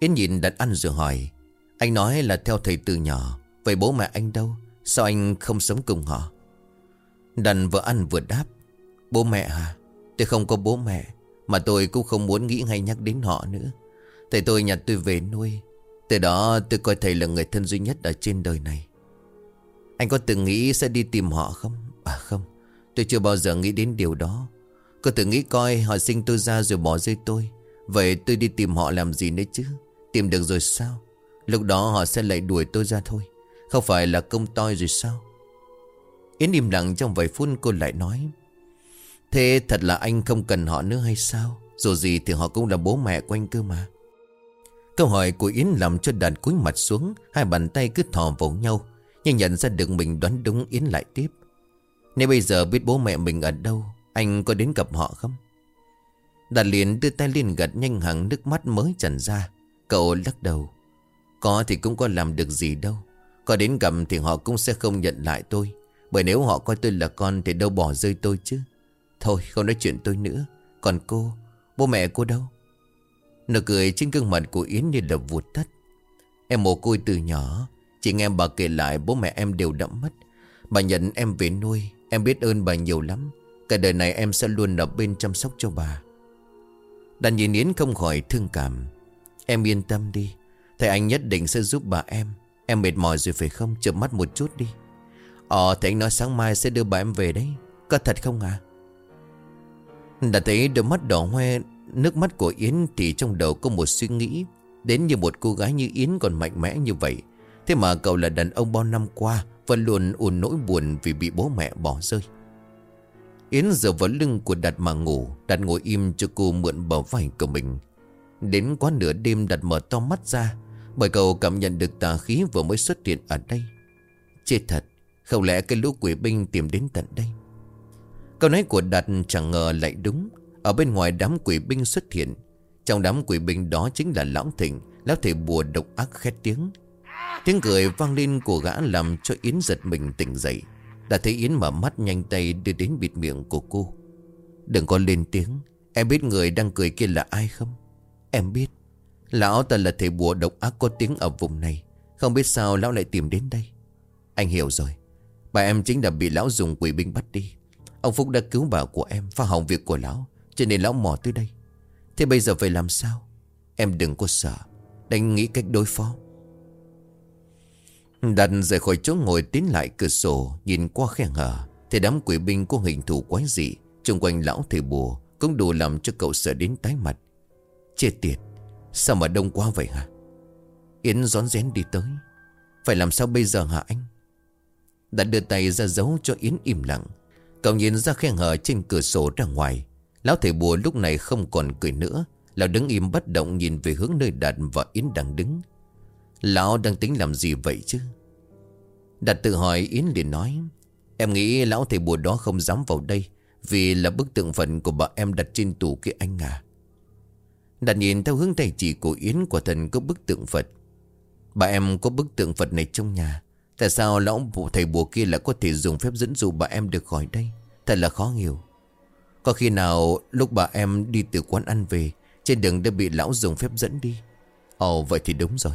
Yến nhìn đặt ăn rồi hỏi, Anh nói là theo thầy từ nhỏ, Vậy bố mẹ anh đâu? Sao anh không sống cùng họ? Đàn vừa ăn vừa đáp, Bố mẹ à Tôi không có bố mẹ, Mà tôi cũng không muốn nghĩ hay nhắc đến họ nữa. Thầy tôi nhặt tôi về nuôi, Từ đó tôi coi thầy là người thân duy nhất ở trên đời này. Anh có từng nghĩ sẽ đi tìm họ không? À không, Tôi chưa bao giờ nghĩ đến điều đó. Cứ tự nghĩ coi họ sinh tôi ra rồi bỏ rơi tôi, Vậy tôi đi tìm họ làm gì nữa chứ? Tìm được rồi sao? Lúc đó họ sẽ lại đuổi tôi ra thôi. Không phải là công toi rồi sao? Yến im lặng trong vài phút cô lại nói, Thế thật là anh không cần họ nữa hay sao? Dù gì thì họ cũng là bố mẹ của anh cơ mà. Câu hỏi của Yến làm cho đàn cúi mặt xuống, Hai bàn tay cứ thò vào nhau, Nhưng nhận ra được mình đoán đúng, Yến lại tiếp, Nếu bây giờ biết bố mẹ mình ở đâu, Anh có đến gặp họ không? Đạt liền đưa tay lên gật nhanh hẳn, nước mắt mới tràn ra. Cậu lắc đầu. Có thì cũng có làm được gì đâu. Có đến gặp thì họ cũng sẽ không nhận lại tôi. Bởi nếu họ coi tôi là con Thì đâu bỏ rơi tôi chứ. Thôi, không nói chuyện tôi nữa. Còn cô, Bố mẹ cô đâu? Nụ cười trên gương mặt của Yến như là vụt tắt. Em mồ côi từ nhỏ Chị nghe bà kể lại bố mẹ em đều đã mất. Bà nhận em về nuôi, Em biết ơn bà nhiều lắm. Cả đời này em sẽ luôn ở bên chăm sóc cho bà. Đàn nhìn Yến không khỏi thương cảm. Em yên tâm đi. Thầy anh nhất định sẽ giúp bà em. Em mệt mỏi rồi phải không? Chợp mắt một chút đi. Ờ thầy anh nói sáng mai sẽ đưa bà em về đấy. Có thật không à Đã thấy đôi mắt đỏ hoe, Nước mắt của Yến thì trong đầu có một suy nghĩ. Đến như một cô gái như Yến còn mạnh mẽ như vậy. Thế mà cậu là đàn ông bao năm qua, Vẫn luôn ùn nỗi buồn vì bị bố mẹ bỏ rơi. Yến giờ vào lưng của Đạt mà ngủ. Đạt ngồi im cho cô mượn bờ vai của mình. Đến quá nửa đêm đặt mở to mắt ra, Bởi cậu cảm nhận được tà khí vừa mới xuất hiện ở đây. Chết thật, Không lẽ cái lũ quỷ binh tìm đến tận đây? Câu nói của Đạt chẳng ngờ lại đúng. Ở bên ngoài đám quỷ binh xuất hiện, Trong đám quỷ binh đó chính là Lão Thịnh, Lão thể bùa độc ác khét tiếng. Tiếng cười vang lên của gã làm cho Yến giật mình tỉnh dậy. Đã thấy Yến mở mắt nhanh tay đưa đến bịt miệng của cô. Đừng có lên tiếng, Em biết người đang cười kia là ai không? Em biết, Lão ta là thầy bùa độc ác có tiếng ở vùng này. Không biết sao lão lại tìm đến đây. Anh hiểu rồi. Bà em chính là bị lão dùng quỷ binh bắt đi. Ông Phúc đã cứu bà của em, Phá hỏng việc của lão, Cho nên lão mò tới đây. Thế bây giờ phải làm sao? Em đừng có sợ. Đánh nghĩ cách đối phó. Đặt rời khỏi chỗ ngồi tiến lại cửa sổ, Nhìn qua khe hở, Thì đám quỷ binh có hình thù quái dị. Trung quanh lão thầy bùa Cũng đủ làm cho cậu sợ đến tái mặt. Chết tiệt, Sao mà đông quá vậy hả? Yến rón rén đi tới. Phải làm sao bây giờ hả anh? Đã đưa tay ra giấu cho Yến im lặng. Cậu nhìn ra khe hở trên cửa sổ ra ngoài. Lão thầy bùa lúc này không còn cười nữa. Lão đứng im bất động nhìn về hướng nơi Đạt và Yến đang đứng. Lão đang tính làm gì vậy chứ? Đạt tự hỏi, Yến liền nói, Em nghĩ lão thầy bùa đó không dám vào đây Vì là bức tượng phận của bà em đặt trên tủ kia anh à? Đặt nhìn theo hướng tay chỉ của Yến Quả thần có bức tượng Phật. Bà em có bức tượng Phật này trong nhà. Tại sao lão thầy bùa kia lại có thể dùng phép dẫn dụ bà em được khỏi đây? Thật là khó hiểu. Có khi nào lúc bà em đi từ quán ăn về, Trên đường đã bị lão dùng phép dẫn đi? Ồ, vậy thì đúng rồi.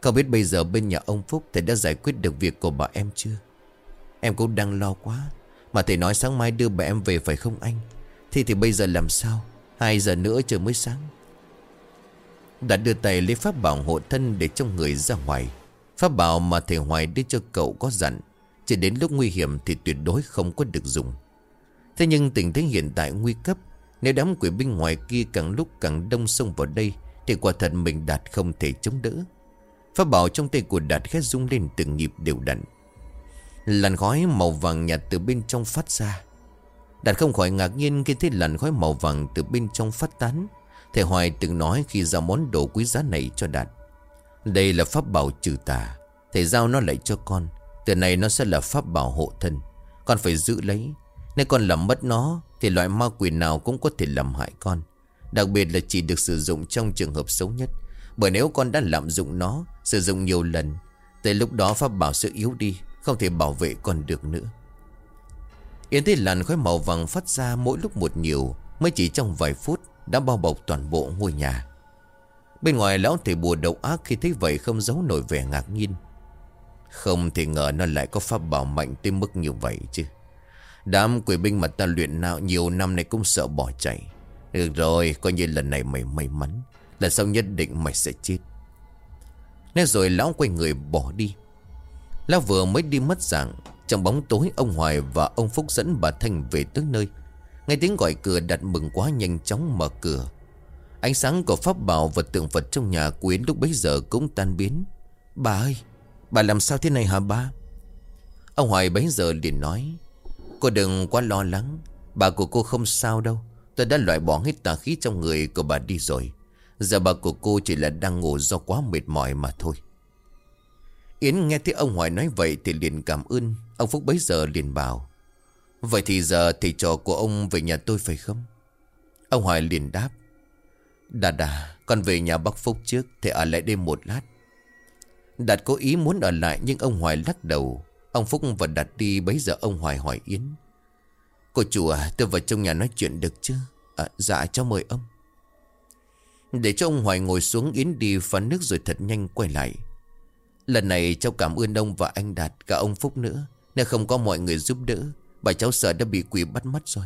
Không biết bây giờ bên nhà ông Phúc Thầy đã giải quyết được việc của bà em chưa? Em cũng đang lo quá. Mà thầy nói sáng mai đưa bà em về phải không anh? Thì thì bây giờ làm sao? Hai giờ nữa trời mới sáng. Đã đưa tay lấy pháp bảo hộ thân Để trong người ra ngoài. Pháp bảo mà thầy Hoài đưa cho cậu có dặn, Chỉ đến lúc nguy hiểm thì tuyệt đối không có được dùng. Thế nhưng tình thế hiện tại nguy cấp, Nếu đám quỷ binh ngoài kia càng lúc càng đông xông vào đây, Thì quả thật mình Đạt không thể chống đỡ. Pháp bảo trong tay của Đạt khét rung lên từng nhịp đều đặn. Làn khói màu vàng nhạt từ bên trong phát ra. Đạt không khỏi ngạc nhiên khi thấy làn khói màu vàng từ bên trong phát tán. Thầy Hoài từng nói khi giao món đồ quý giá này cho Đạt. Đây là pháp bảo trừ tà Thầy giao nó lại cho con. Từ này nó sẽ là pháp bảo hộ thân. Con phải giữ lấy. Nếu con làm mất nó, Thì loại ma quỷ nào cũng có thể làm hại con. Đặc biệt là chỉ được sử dụng trong trường hợp xấu nhất. Bởi nếu con đã lạm dụng nó, Sử dụng nhiều lần Tới lúc đó pháp bảo sẽ yếu đi, Không thể bảo vệ con được nữa. Yến thấy làn khói màu vàng phát ra mỗi lúc một nhiều, Mới chỉ trong vài phút đã bao bọc toàn bộ ngôi nhà. Bên ngoài lão thầy bùa độc ác Khi thấy vậy không giấu nổi vẻ ngạc nhiên. Không thể ngờ nó lại có pháp bảo mạnh tới mức như vậy chứ. Đám quỷ binh mà ta luyện nào nhiều năm này cũng sợ bỏ chạy. Được rồi, coi như lần này mày may mắn Lần sau nhất định mày sẽ chết. Nói rồi lão quay người bỏ đi. Lão vừa mới đi mất dạng, Trong bóng tối ông Hoài và ông Phúc dẫn bà Thanh về tới nơi. Nghe tiếng gọi cửa đặt mừng quá nhanh chóng mở cửa. Ánh sáng của pháp bảo và tượng Phật trong nhà quyến lúc bấy giờ cũng tan biến. Bà ơi, Bà làm sao thế này hả ba? Ông Hoài bấy giờ liền nói, Cô đừng quá lo lắng, Bà của cô không sao đâu. Tôi đã loại bỏ hết tà khí trong người của bà đi rồi. Giờ bà của cô chỉ là đang ngủ do quá mệt mỏi mà thôi. Yến nghe thấy ông Hoài nói vậy thì liền cảm ơn. Ông Phúc bấy giờ liền bảo Vậy thì giờ thầy trò của ông về nhà tôi phải không? Ông Hoài liền đáp. Đà đà Con về nhà bác Phúc trước thầy ở lại đêm một lát. Đạt cố ý muốn ở lại Nhưng ông Hoài lắc đầu. Ông Phúc và Đạt đi bấy giờ ông Hoài hỏi Yến. Cô chủ à tôi vào trong nhà nói chuyện được chứ? À, Dạ cho mời ông. Để cho ông Hoài ngồi xuống Yến đi phán nước rồi thật nhanh quay lại. Lần này cháu cảm ơn ông và anh Đạt Cả ông Phúc nữa Nếu không có mọi người giúp đỡ. Bà cháu sợ đã bị quỷ bắt mất rồi.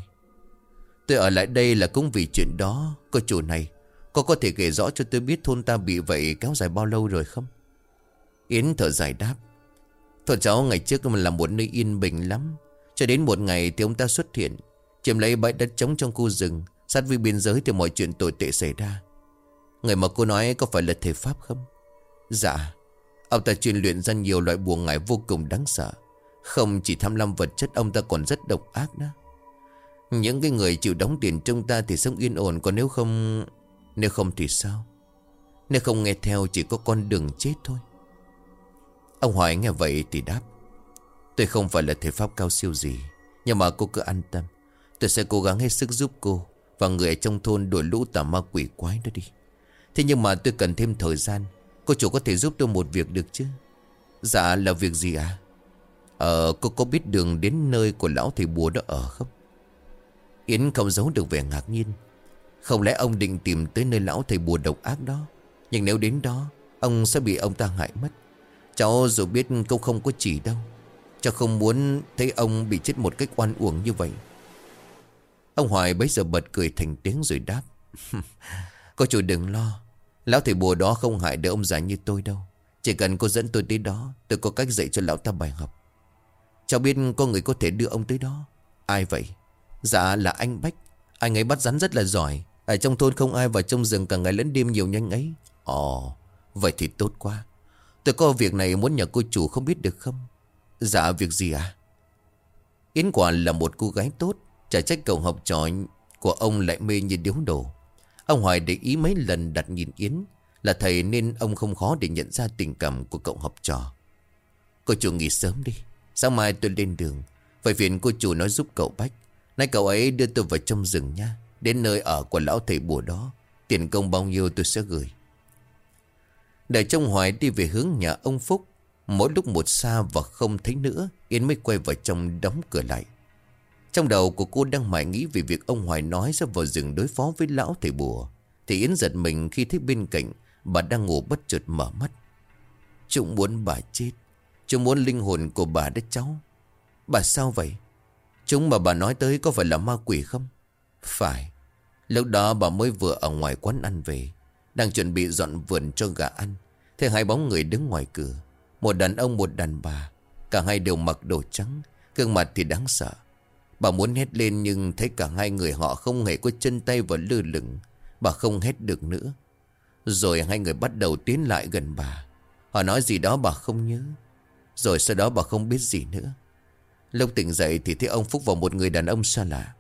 Tôi ở lại đây là cũng vì chuyện đó, Cô chủ này. Cô có thể kể rõ cho tôi biết thôn ta bị vậy kéo dài bao lâu rồi không? Yến thở dài đáp. Thôn cháu, ngày trước là một nơi yên bình lắm. Cho đến một ngày thì ông ta xuất hiện, Chiếm lấy bãi đất trống trong khu rừng. Sát với biên giới thì mọi chuyện tồi tệ xảy ra. Người mà cô nói có phải là thể pháp không? Dạ Ông ta truyền luyện ra nhiều loại buồn ngải vô cùng đáng sợ. Không chỉ tham lam vật chất, Ông ta còn rất độc ác đó. Những cái người chịu đóng tiền trong ta Thì sống yên ổn, Còn nếu không Nếu không thì sao? Nếu không nghe theo chỉ có con đường chết thôi. Ông Hoài nghe vậy thì đáp, Tôi không phải là thể pháp cao siêu gì, Nhưng mà cô cứ an tâm. Tôi sẽ cố gắng hết sức giúp cô Và người ở trong thôn đuổi lũ tà ma quỷ quái đó đi. Thế nhưng mà tôi cần thêm thời gian, Cô chủ có thể giúp tôi một việc được chứ? Dạ là việc gì à Ờ cô có biết đường đến nơi của lão thầy bùa đó ở không? Yến không giấu được vẻ ngạc nhiên. Không lẽ ông định tìm tới nơi lão thầy bùa độc ác đó? Nhưng nếu đến đó, Ông sẽ bị ông ta hại mất. Cháu dù biết câu không có chỉ đâu. Cháu không muốn thấy ông bị chết một cách oan uổng như vậy. Ông Hoài bấy giờ bật cười thành tiếng rồi đáp. Cô chủ đừng lo. Lão thầy bùa đó không hại được ông già như tôi đâu. Chỉ cần cô dẫn tôi tới đó, Tôi có cách dạy cho lão ta bài học. Cháu biết có người có thể đưa ông tới đó. Ai vậy? Dạ là anh Bách. Anh ấy bắt rắn rất là giỏi. Ở trong thôn không ai vào trong rừng cả ngày lẫn đêm nhiều nhanh ấy. Ồ, Vậy thì tốt quá. Tôi có việc này muốn nhờ cô chủ không biết được không? Dạ việc gì à Yến quả là một cô gái tốt. Chả trách cậu học trò của ông lại mê như điếu đồ Ông Hoài để ý mấy lần đặt nhìn Yến Là thầy nên ông không khó để nhận ra tình cảm của cậu học trò. Cô chủ nghỉ sớm đi. Sáng mai tôi lên đường. Vậy phiền cô chủ nói giúp cậu Bách. Nay cậu ấy đưa tôi vào trong rừng nha. Đến nơi ở của lão thầy bùa đó. Tiền công bao nhiêu tôi sẽ gửi. Đợi trong Hoài đi về hướng nhà ông Phúc. Mỗi lúc một xa và không thấy nữa Yến mới quay vào trong đóng cửa lại. Trong đầu của cô đang mải nghĩ về việc ông Hoài nói sẽ vào rừng đối phó với lão thầy bùa. Thì Yến giật mình khi thấy bên cạnh Bà đang ngủ bất chợt mở mắt. Chúng muốn bà chết. Chúng muốn linh hồn của bà đấy cháu. Bà sao vậy? Chúng mà bà nói tới có phải là ma quỷ không? Phải. Lúc đó bà mới vừa ở ngoài quán ăn về, Đang chuẩn bị dọn vườn cho gà ăn, Thì hai bóng người đứng ngoài cửa. Một đàn ông, một đàn bà, Cả hai đều mặc đồ trắng, Gương mặt thì đáng sợ. Bà muốn hét lên nhưng thấy cả hai người họ không hề có chân tay và lư lửng. Bà không hét được nữa. Rồi hai người bắt đầu tiến lại gần bà. Họ nói gì đó bà không nhớ. Rồi sau đó bà không biết gì nữa. Lúc tỉnh dậy thì thấy ông Phúc vào một người đàn ông xa lạ.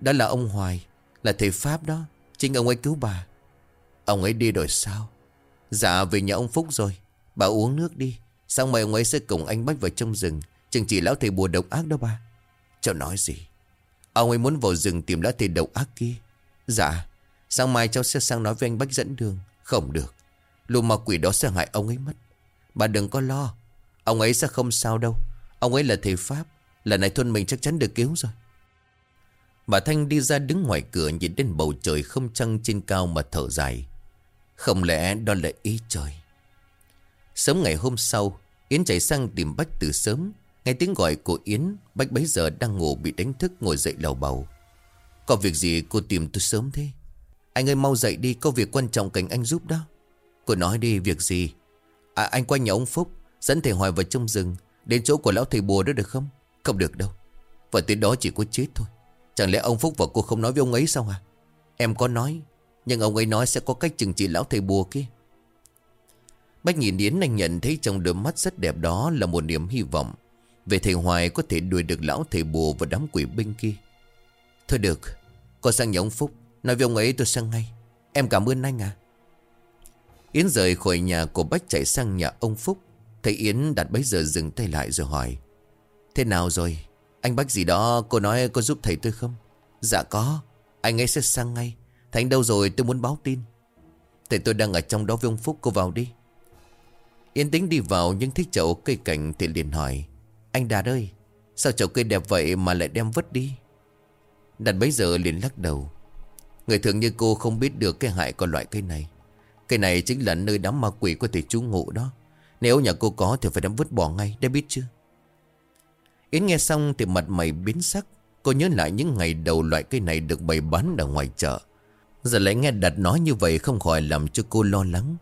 Đó là ông Hoài, Là thầy Pháp đó, Chính ông ấy cứu bà. Ông ấy đi rồi sao? Dạ về nhà ông Phúc rồi. Bà uống nước đi Xong mai ông ấy sẽ cùng anh Bách vào trong rừng. Chừng chỉ lão thầy bùa độc ác đó bà. Cháu nói gì? Ông ấy muốn vào rừng tìm lão thầy độc ác kia. Dạ Sáng mai cháu sẽ sang nói với anh Bách dẫn đường. Không được. Lùm ma quỷ đó sẽ hại ông ấy mất. Bà đừng có lo. Ông ấy sẽ không sao đâu. Ông ấy là thầy Pháp. Lần này thôn mình chắc chắn được cứu rồi. Bà Thanh đi ra đứng ngoài cửa Nhìn đến bầu trời không trăng trên cao mà thở dài. Không lẽ đó là ý trời? Sớm ngày hôm sau, Yến chạy sang tìm Bách từ sớm. Nghe tiếng gọi của Yến, Bách bấy giờ đang ngủ bị đánh thức ngồi dậy lầu bầu. Có việc gì cô tìm tôi sớm thế? Anh ơi, mau dậy đi, Có việc quan trọng cần anh giúp đó. Cô nói đi, việc gì? À anh qua nhà ông Phúc. Dẫn thầy Hoài vào trong rừng. Đến chỗ của lão thầy bùa đó được không? Không được đâu. Và tới đó chỉ có chết thôi. Chẳng lẽ ông Phúc và cô không nói với ông ấy sao à Em có nói, Nhưng ông ấy nói sẽ có cách trừng trị lão thầy bùa kia. Bách nhìn Yến anh nhận thấy trong đôi mắt rất đẹp đó là một niềm hy vọng. Về thầy Hoài có thể đuổi được lão thầy bùa và đám quỷ binh kia. Thôi được, Con sang nhà ông Phúc, Nói với ông ấy tôi sang ngay. Em cảm ơn anh à Yến rời khỏi nhà của Bách chạy sang nhà ông Phúc. Thầy Yến đặt bấy giờ dừng tay lại rồi hỏi, Thế nào rồi? Anh Bách gì đó, cô nói có giúp thầy tôi không? Dạ có, Anh ấy sẽ sang ngay. Thành đâu rồi? Tôi muốn báo tin. Thầy tôi đang ở trong đó với ông Phúc, cô vào đi. Yến tính đi vào nhưng thích chậu cây cảnh thì liền hỏi, Anh Đạt ơi, Sao chậu cây đẹp vậy mà lại đem vứt đi? Đạt bấy giờ liền lắc đầu, Người thường như cô không biết được cái hại của loại cây này. Cây này chính là nơi đám ma quỷ có thể trú ngụ đó nếu nhà cô có thì phải đem vứt bỏ ngay, Đã biết chưa? Yến nghe xong thì mặt mày biến sắc. Cô nhớ lại những ngày đầu loại cây này được bày bán ở ngoài chợ. Giờ lại nghe đặt nói như vậy không khỏi làm cho cô lo lắng.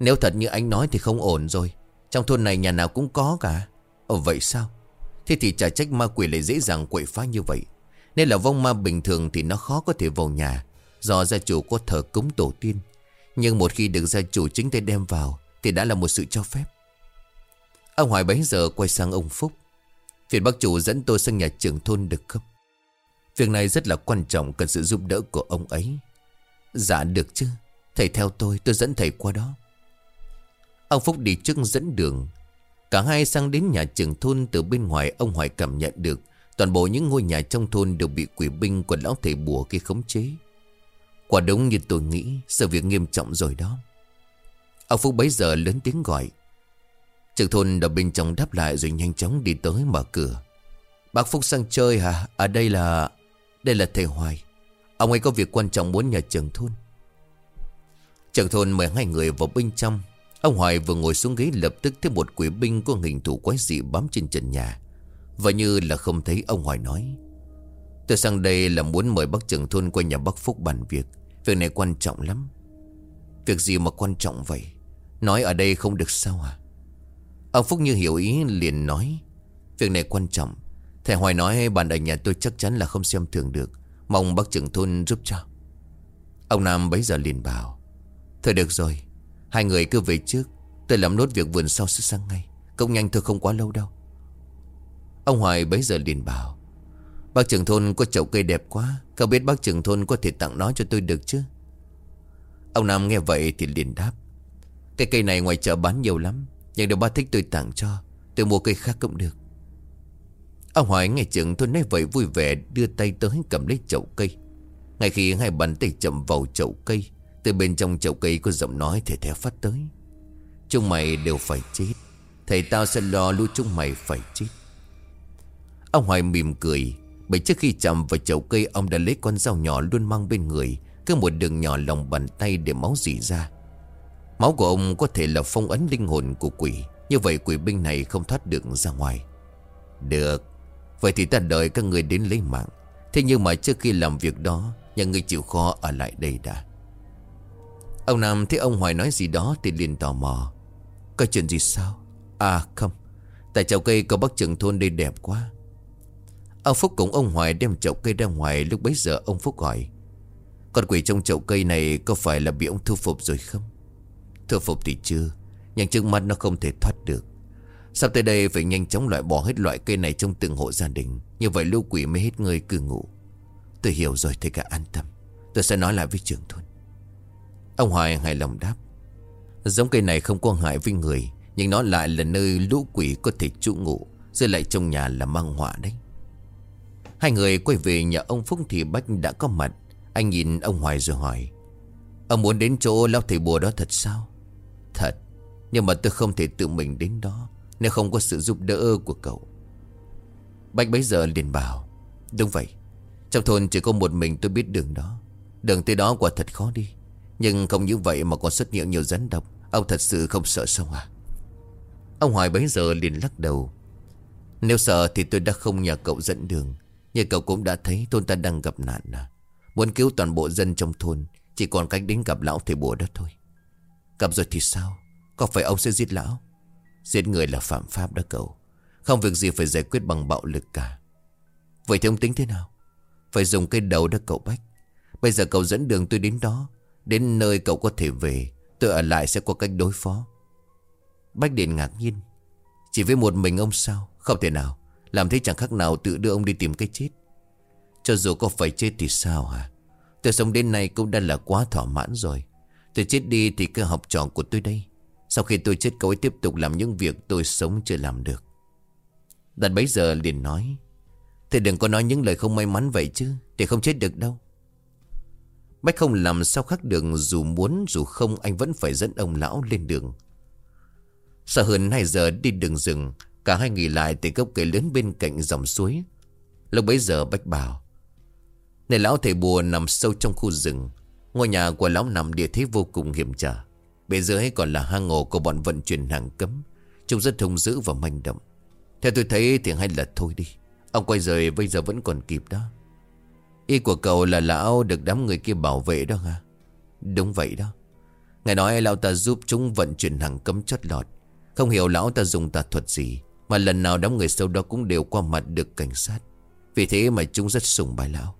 Nếu thật như anh nói thì không ổn rồi. Trong thôn này nhà nào cũng có cả. Ồ, vậy sao? Thế thì chả trách ma quỷ lại dễ dàng quậy phá như vậy. Nên là vong ma bình thường thì nó khó có thể vào nhà. Do gia chủ có thờ cúng tổ tiên. Nhưng một khi được gia chủ chính tay đem vào thì đã là một sự cho phép. Ông Hoài bấy giờ quay sang ông Phúc. Phiền bác chủ dẫn tôi sang nhà trưởng thôn được không? Việc này rất là quan trọng, Cần sự giúp đỡ của ông ấy. Dạ được chứ. Thầy theo tôi tôi dẫn thầy qua đó. Ông Phúc đi trước dẫn đường. Cả hai sang đến nhà trưởng thôn Từ bên ngoài, ông Hoài cảm nhận được Toàn bộ những ngôi nhà trong thôn Đều bị quỷ binh của lão thầy bùa kia khống chế. Quả đúng như tôi nghĩ, Sự việc nghiêm trọng rồi đó. Ông Phúc bấy giờ lớn tiếng gọi. Trưởng thôn ở bên trong đáp lại rồi nhanh chóng đi tới mở cửa. Bác Phúc sang chơi hả? À đây là Đây là thầy Hoài. Ông ấy có việc quan trọng muốn nhờ trưởng thôn. Trưởng thôn mời hai người vào bên trong. Ông Hoài vừa ngồi xuống ghế lập tức thấy một quỷ binh có hình thù quái dị bám trên trần nhà. Và như là không thấy, ông Hoài nói, Tôi sang đây là muốn mời bác trưởng thôn qua nhà bác Phúc bàn việc. Việc này quan trọng lắm. Việc gì mà quan trọng vậy? Nói ở đây không được sao à? Ông Phúc như hiểu ý liền nói, Việc này quan trọng. Thầy Hoài nói bạn ở nhà tôi chắc chắn là không xem thường được. Mong bác trưởng thôn giúp cho. Ông Nam bấy giờ liền bảo, Thôi được rồi, Hai người cứ về trước. Tôi làm nốt việc vườn sau sẽ sang ngay. Công nhanh thôi, không quá lâu đâu. Ông Hoài bấy giờ liền bảo, Bác trưởng thôn có chậu cây đẹp quá. Cậu biết bác trưởng thôn có thể tặng nó cho tôi được chứ? Ông Nam nghe vậy thì liền đáp cái cây này ngoài chợ bán nhiều lắm, Nhưng nếu ba thích tôi tặng cho, Tôi mua cây khác cũng được. Ông Hoài nghe trưởng thôn nói vậy vui vẻ, Đưa tay tới cầm lấy chậu cây. Ngay khi hai bàn tay chậm vào chậu cây, Từ bên trong chậu cây có giọng nói thể theo phát tới. Chúng mày đều phải chết, Thầy tao sẽ lo lũ chúng mày phải chết. Ông Hoài mỉm cười, Bởi trước khi chạm vào chậu cây, Ông đã lấy con dao nhỏ luôn mang bên người, Cứ một đường nhỏ lòng bàn tay để máu dì ra. Máu của ông có thể là phong ấn linh hồn của quỷ. Như vậy quỷ binh này không thoát được ra ngoài. Được. Vậy thì ta đợi các người đến lấy mạng. Thế nhưng mà trước khi làm việc đó, Nhà người chịu khó ở lại đây đã. Ông Nam thấy ông Hoài nói gì đó Thì liền tò mò. Có chuyện gì sao? À không. Tại chậu cây có bác trưởng thôn đây đẹp quá. Ông Phúc cùng ông Hoài đem chậu cây ra ngoài, Lúc bấy giờ ông Phúc hỏi. Con quỷ trong chậu cây này Có phải là bị ông thu phục rồi không? Thừa phục thì chưa. Nhưng trước mắt nó không thể thoát được. Sắp tới đây phải nhanh chóng loại bỏ hết loại cây này trong từng hộ gia đình. Như vậy lưu quỷ mới hết người cư ngụ. Tôi hiểu rồi, thầy cả an tâm. Tôi sẽ nói lại với trưởng thôn. Ông Hoài hài lòng đáp. Giống cây này không có hại với người, Nhưng nó lại là nơi lũ quỷ có thể trụ ngụ Rồi lại trong nhà là mang họa đấy. Hai người quay về nhà ông Phúc thì Bách đã có mặt. Anh nhìn ông Hoài rồi hỏi, Ông muốn đến chỗ lão thầy bùa đó thật sao? Thật. Nhưng mà tôi không thể tự mình đến đó Nếu không có sự giúp đỡ của cậu. Bách bấy giờ liền bảo, Đúng vậy, Trong thôn chỉ có một mình tôi biết đường đó. Đường tới đó quả thật khó đi, Nhưng không như vậy mà còn xuất hiện nhiều rắn độc. Ông thật sự không sợ sao à? Ông Hoài bấy giờ liền lắc đầu, Nếu sợ thì tôi đã không nhờ cậu dẫn đường. Như cậu cũng đã thấy thôn ta đang gặp nạn à. Muốn cứu toàn bộ dân trong thôn, Chỉ còn cách đến gặp lão thầy bùa đó thôi. Gặp rồi thì sao? Có phải ông sẽ giết lão? Giết người là phạm pháp đó cậu. Không việc gì phải giải quyết bằng bạo lực cả. Vậy thì ông tính thế nào? Phải dùng cây đầu đó cậu Bách. Bây giờ cậu dẫn đường tôi đến đó. Đến nơi cậu có thể về, Tôi ở lại sẽ có cách đối phó. Bách Điện ngạc nhiên. Chỉ với một mình ông sao? Không thể nào. Làm thế chẳng khác nào tự đưa ông đi tìm cái chết. Cho dù có phải chết thì sao hả? Tôi sống đến nay cũng đã là quá thỏa mãn rồi. Tôi chết đi thì cơ học trò của tôi đây. Sau khi tôi chết, cậu ấy tiếp tục làm những việc tôi sống chưa làm được. Đạt bấy giờ liền nói Thì đừng có nói những lời không may mắn vậy chứ Thì không chết được đâu. Bách không làm sao khác đường Dù muốn dù không, anh vẫn phải dẫn ông lão lên đường. Sau hơn 2 giờ đi đường rừng, Cả hai nghỉ lại tại gốc cây lớn bên cạnh dòng suối. Lúc bấy giờ Bách bảo, Này lão, thầy bùa nằm sâu trong khu rừng. Ngôi nhà của lão nằm địa thế vô cùng hiểm trở. Bên dưới còn là hang ổ của bọn vận chuyển hàng cấm. Trông rất hung dữ và manh động. Theo tôi thấy thì hay là thôi đi. Ông quay rời, bây giờ vẫn còn kịp đó. Ý của cậu là lão được đám người kia bảo vệ đó hả? Đúng vậy đó. Ngài nói lão ta giúp chúng vận chuyển hàng cấm chót lọt. Không hiểu lão ta dùng tà thuật gì, mà lần nào đám người sâu đó cũng đều qua mặt được cảnh sát. Vì thế mà chúng rất sùng bài lão.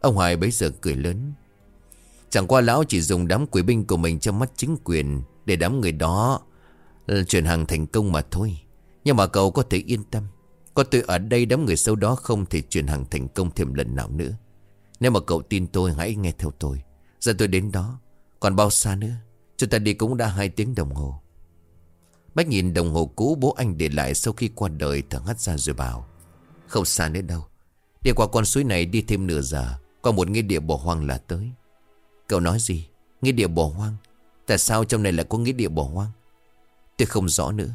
Ông Hoài bấy giờ cười lớn. Chẳng qua lão chỉ dùng đám quỷ binh của mình cho mắt chính quyền Để đám người đó ờ, chuyển hàng thành công mà thôi Nhưng mà cậu có thể yên tâm, Có tôi ở đây đám người sau đó không thể chuyển hàng thành công thêm lần nào nữa Nếu mà cậu tin tôi, hãy nghe theo tôi Giờ tôi đến đó, Còn bao xa nữa, Chúng ta đi cũng đã hai tiếng đồng hồ Bách nhìn đồng hồ cũ bố anh để lại sau khi qua đời thở hắt ra rồi bảo. Không xa nữa đâu. Đi qua con suối này đi thêm nửa giờ. Qua một nghĩa địa bỏ hoang là tới. Cậu nói gì? Nghĩa địa bỏ hoang? Tại sao trong này lại có nghĩa địa bỏ hoang? Tôi không rõ nữa.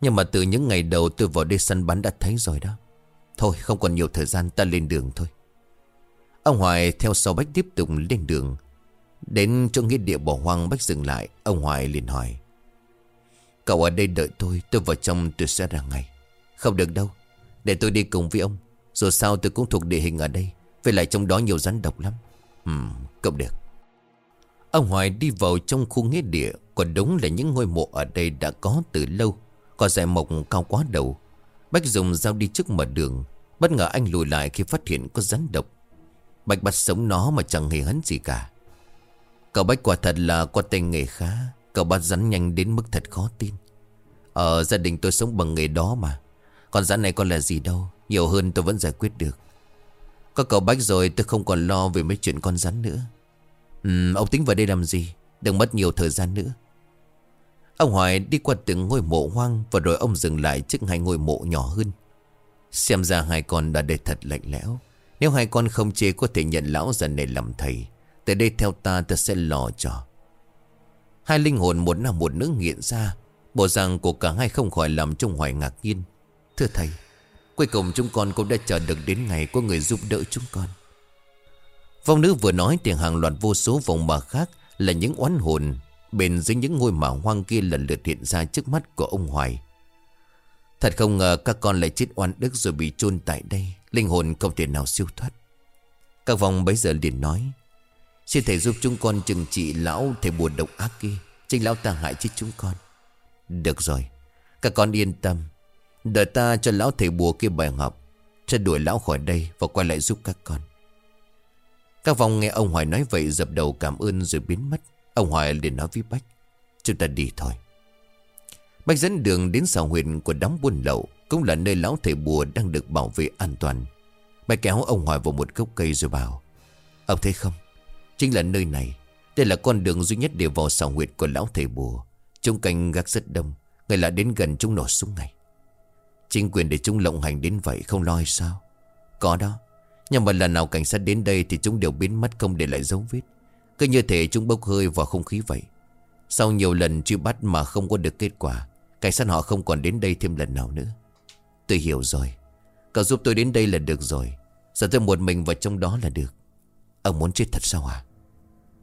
Nhưng mà từ những ngày đầu tôi vào đây săn bắn đã thấy rồi đó. Thôi không còn nhiều thời gian ta lên đường thôi. Ông Hoài theo sau Bách tiếp tục lên đường. Đến chỗ nghĩa địa bỏ hoang Bách dừng lại. Ông Hoài liền hỏi Cậu ở đây đợi tôi Tôi vào trong tôi sẽ ra ngay. Không được đâu. Để tôi đi cùng với ông. Dù sao tôi cũng thuộc địa hình ở đây Với lại trong đó nhiều rắn độc lắm. Ừm, cậu được. Ông Hoài đi vào trong khu nghĩa địa Còn đúng là những ngôi mộ ở đây đã có từ lâu, Có dải mộc cao quá đầu. Bách dùng dao đi trước mở đường, Bất ngờ anh lùi lại khi phát hiện có rắn độc. Bách bắt sống nó mà chẳng hề hấn gì cả. Cậu Bách quả thật là có tay nghề khá, Cậu bắt rắn nhanh đến mức thật khó tin. Ở gia đình tôi sống bằng nghề đó mà, Còn rắn này còn là gì đâu, Nhiều hơn tôi vẫn giải quyết được. Có cậu Bách rồi tôi không còn lo về mấy chuyện con rắn nữa. Ông tính vào đây làm gì? Đừng mất nhiều thời gian nữa. Ông Hoài đi qua từng ngôi mộ hoang Và rồi ông dừng lại trước hai ngôi mộ nhỏ hơn. Xem ra hai con đã đây thật lạnh lẽo. Nếu hai con không chế có thể nhận lão già này làm thầy Tới đây theo ta ta sẽ lò cho. Hai linh hồn một nam một nữ nghiện ra, Bộ rằng của cả hai không khỏi làm trong hoài ngạc nhiên. Thưa thầy, Cuối cùng chúng con cũng đã chờ được đến ngày Có người giúp đỡ chúng con. Vong nữ vừa nói thì hàng loạt vô số vòng mà khác Là những oán hồn Bên dưới những ngôi mả hoang kia lần lượt hiện ra trước mắt của ông Hoài. Thật không ngờ các con lại chết oan đức rồi bị chôn tại đây, Linh hồn không thể nào siêu thoát. Các vong bấy giờ liền nói, Xin thầy giúp chúng con chừng trị lão thầy bùa độc ác kia Chính lão ta hại chết chúng con. Được rồi, Các con yên tâm, Đợi ta cho lão thầy bùa kia bài học, Sẽ đuổi lão khỏi đây Và quay lại giúp các con. Các vong nghe ông Hoài nói vậy Dập đầu cảm ơn rồi biến mất. Ông Hoài liền nói với Bách, Chúng ta đi thôi. Bách dẫn đường đến xào huyện của đám buôn lậu, Cũng là nơi lão thầy bùa đang được bảo vệ an toàn. Bách kéo ông Hoài vào một gốc cây rồi bảo, Ông thấy không? Chính là nơi này. Đây là con đường duy nhất để vào xào huyệt của lão thầy bùa. Trung canh gác rất đông, Người lại đến gần chúng nổ súng ngay. Chính quyền để chúng lộng hành đến vậy không lo hay sao? Có đó. Nhưng mà lần nào cảnh sát đến đây Thì chúng đều biến mất không để lại dấu vết. Cứ như thể chúng bốc hơi vào không khí vậy. Sau nhiều lần truy bắt mà không có được kết quả, Cảnh sát họ không còn đến đây thêm lần nào nữa. Tôi hiểu rồi. Cậu giúp tôi đến đây là được rồi. Giờ tôi một mình vào trong đó là được. Ông muốn chết thật sao à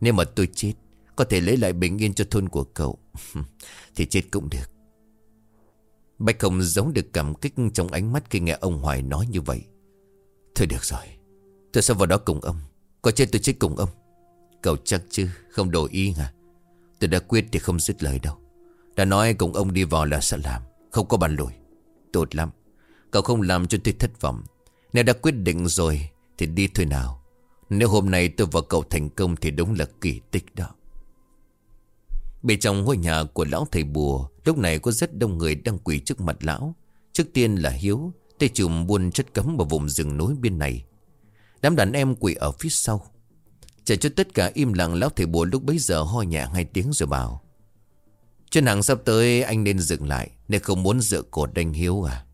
Nếu mà tôi chết, Có thể lấy lại bình yên cho thôn của cậu. Thì chết cũng được. Bạch không giống được cảm kích trong ánh mắt khi nghe ông Hoài nói như vậy. Thôi được rồi. Tôi sẽ vào đó cùng ông. Có chết tôi chết cùng ông. Cậu chắc chứ, không đổi ý à Tôi đã quyết thì không dứt lời đâu. Đã nói cùng ông đi vào là sẽ làm. Không có bàn lùi. Tốt lắm. Cậu không làm cho tôi thất vọng. Nếu đã quyết định rồi, Thì đi thôi nào. Nếu hôm nay tôi và cậu thành công Thì đúng là kỳ tích đó. Bên trong ngôi nhà của lão thầy bùa, Lúc này có rất đông người đang quỳ trước mặt lão. Trước tiên là Hiếu Tay chùm buôn chất cấm vào vùng rừng núi bên này. Đám đàn em quỳ ở phía sau. Chờ cho tất cả im lặng, Lão thầy bùa lúc bấy giờ ho nhẹ hai tiếng rồi bảo Chuyến hàng sắp tới anh nên dừng lại, Nếu không muốn dựa cột đánh Hiếu à.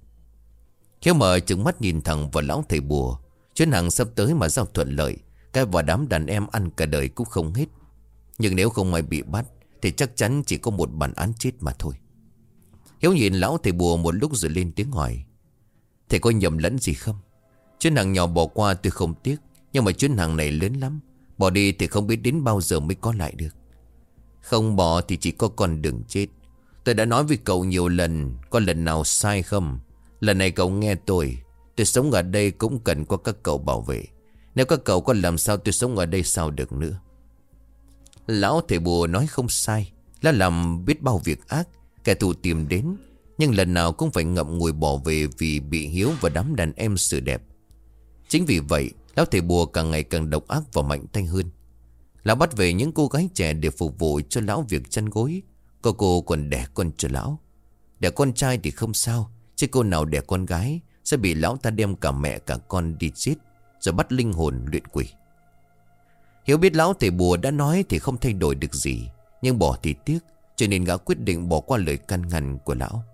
Hiếu mở trừng mắt nhìn thẳng vào lão thầy bùa. Chuyến hàng sắp tới mà giao thuận lợi, Cái và đám đàn em ăn cả đời cũng không hết. Nhưng nếu không ai bị bắt, Thì chắc chắn chỉ có một bản án chết mà thôi. Hiếu nhìn lão thầy bùa một lúc rồi lên tiếng hỏi Thầy có nhầm lẫn gì không? Chuyến hàng nhỏ bỏ qua tôi không tiếc, Nhưng mà chuyến hàng này lớn lắm. Bỏ đi thì không biết đến bao giờ mới có lại được. Không bỏ thì chỉ có con đường chết. Tôi đã nói với cậu nhiều lần, Có lần nào sai không? Lần này cậu nghe tôi. Tôi sống ở đây cũng cần có các cậu bảo vệ. Nếu các cậu có làm sao tôi sống ở đây sao được nữa? Lão thầy bùa nói không sai. Là làm biết bao việc ác, Kẻ thù tìm đến. Nhưng lần nào cũng phải ngậm ngùi bỏ về Vì bị hiếu và đám đàn em sự đẹp. Chính vì vậy, Lão thầy bùa càng ngày càng độc ác và mạnh tay hơn. Lão bắt về những cô gái trẻ để phục vụ cho lão việc chăn gối. Cô cô còn đẻ con cho lão. Đẻ con trai thì không sao, Chứ cô nào đẻ con gái Sẽ bị lão ta đem cả mẹ cả con đi giết, Rồi bắt linh hồn luyện quỷ. Hiếu biết lão thầy bùa đã nói Thì không thay đổi được gì, Nhưng bỏ thì tiếc, Cho nên gã quyết định bỏ qua lời căn ngăn của lão.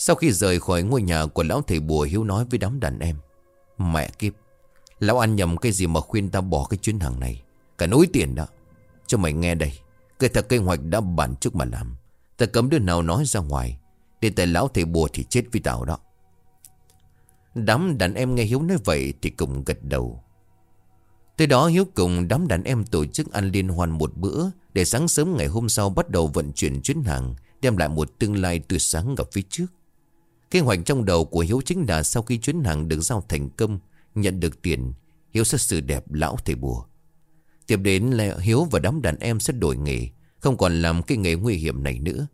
Sau khi rời khỏi ngôi nhà của lão thầy bùa Hiếu nói với đám đàn em, Mẹ kiếp, Lão ăn nhầm cái gì mà khuyên ta bỏ cái chuyến hàng này? Cả núi tiền đó. Cho mày nghe đây, Cái thật kế hoạch đã bản trước mà làm. Ta cấm đứa nào nói ra ngoài, Để tại lão thầy bùa thì chết với tao đó. Đám đàn em nghe Hiếu nói vậy Thì cùng gật đầu. Tới đó Hiếu cùng đám đàn em tổ chức ăn liên hoan một bữa Để sáng sớm ngày hôm sau bắt đầu vận chuyển chuyến hàng, Đem lại một tương lai tươi sáng gặp phía trước. Kế hoạch trong đầu của Hiếu chính là sau khi chuyến hàng được giao thành công, Nhận được tiền, Hiếu sẽ xử đẹp lão thầy bùa. Tiếp đến là Hiếu và đám đàn em sẽ đổi nghề, Không còn làm cái nghề nguy hiểm này nữa.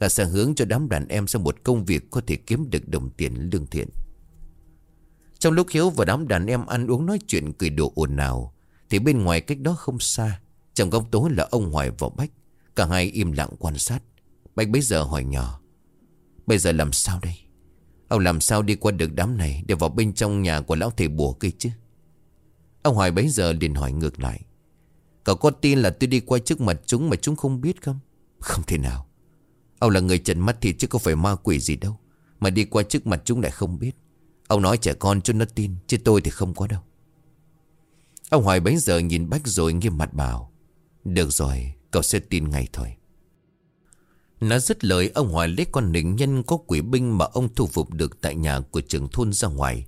Là sẽ hướng cho đám đàn em sang một công việc Có thể kiếm được đồng tiền lương thiện. Trong lúc Hiếu và đám đàn em ăn uống nói chuyện cười đùa ồn ào, Thì bên ngoài cách đó không xa, Trong góc tối là ông Hoài và Bách, Cả hai im lặng quan sát. Bách bây giờ hỏi nhỏ, Bây giờ làm sao đây? Ông làm sao đi qua được đám này Để vào bên trong nhà của lão thầy bùa kia chứ? Ông hỏi bấy giờ liền hỏi ngược lại. Cậu có tin là tôi đi qua trước mặt chúng mà chúng không biết không? Không thể nào. Ông là người trần mắt thịt chứ có phải ma quỷ gì đâu. Mà đi qua trước mặt chúng lại không biết. Ông nói trẻ con cho nó tin, Chứ tôi thì không có đâu. Ông hỏi bấy giờ nhìn Bách rồi nghiêm mặt bảo. Được rồi, Cậu sẽ tin ngay thôi. Nó dứt lời, ông Hoài lấy con hình nhân có quỷ binh Mà ông thu phục được tại nhà của trưởng thôn ra ngoài.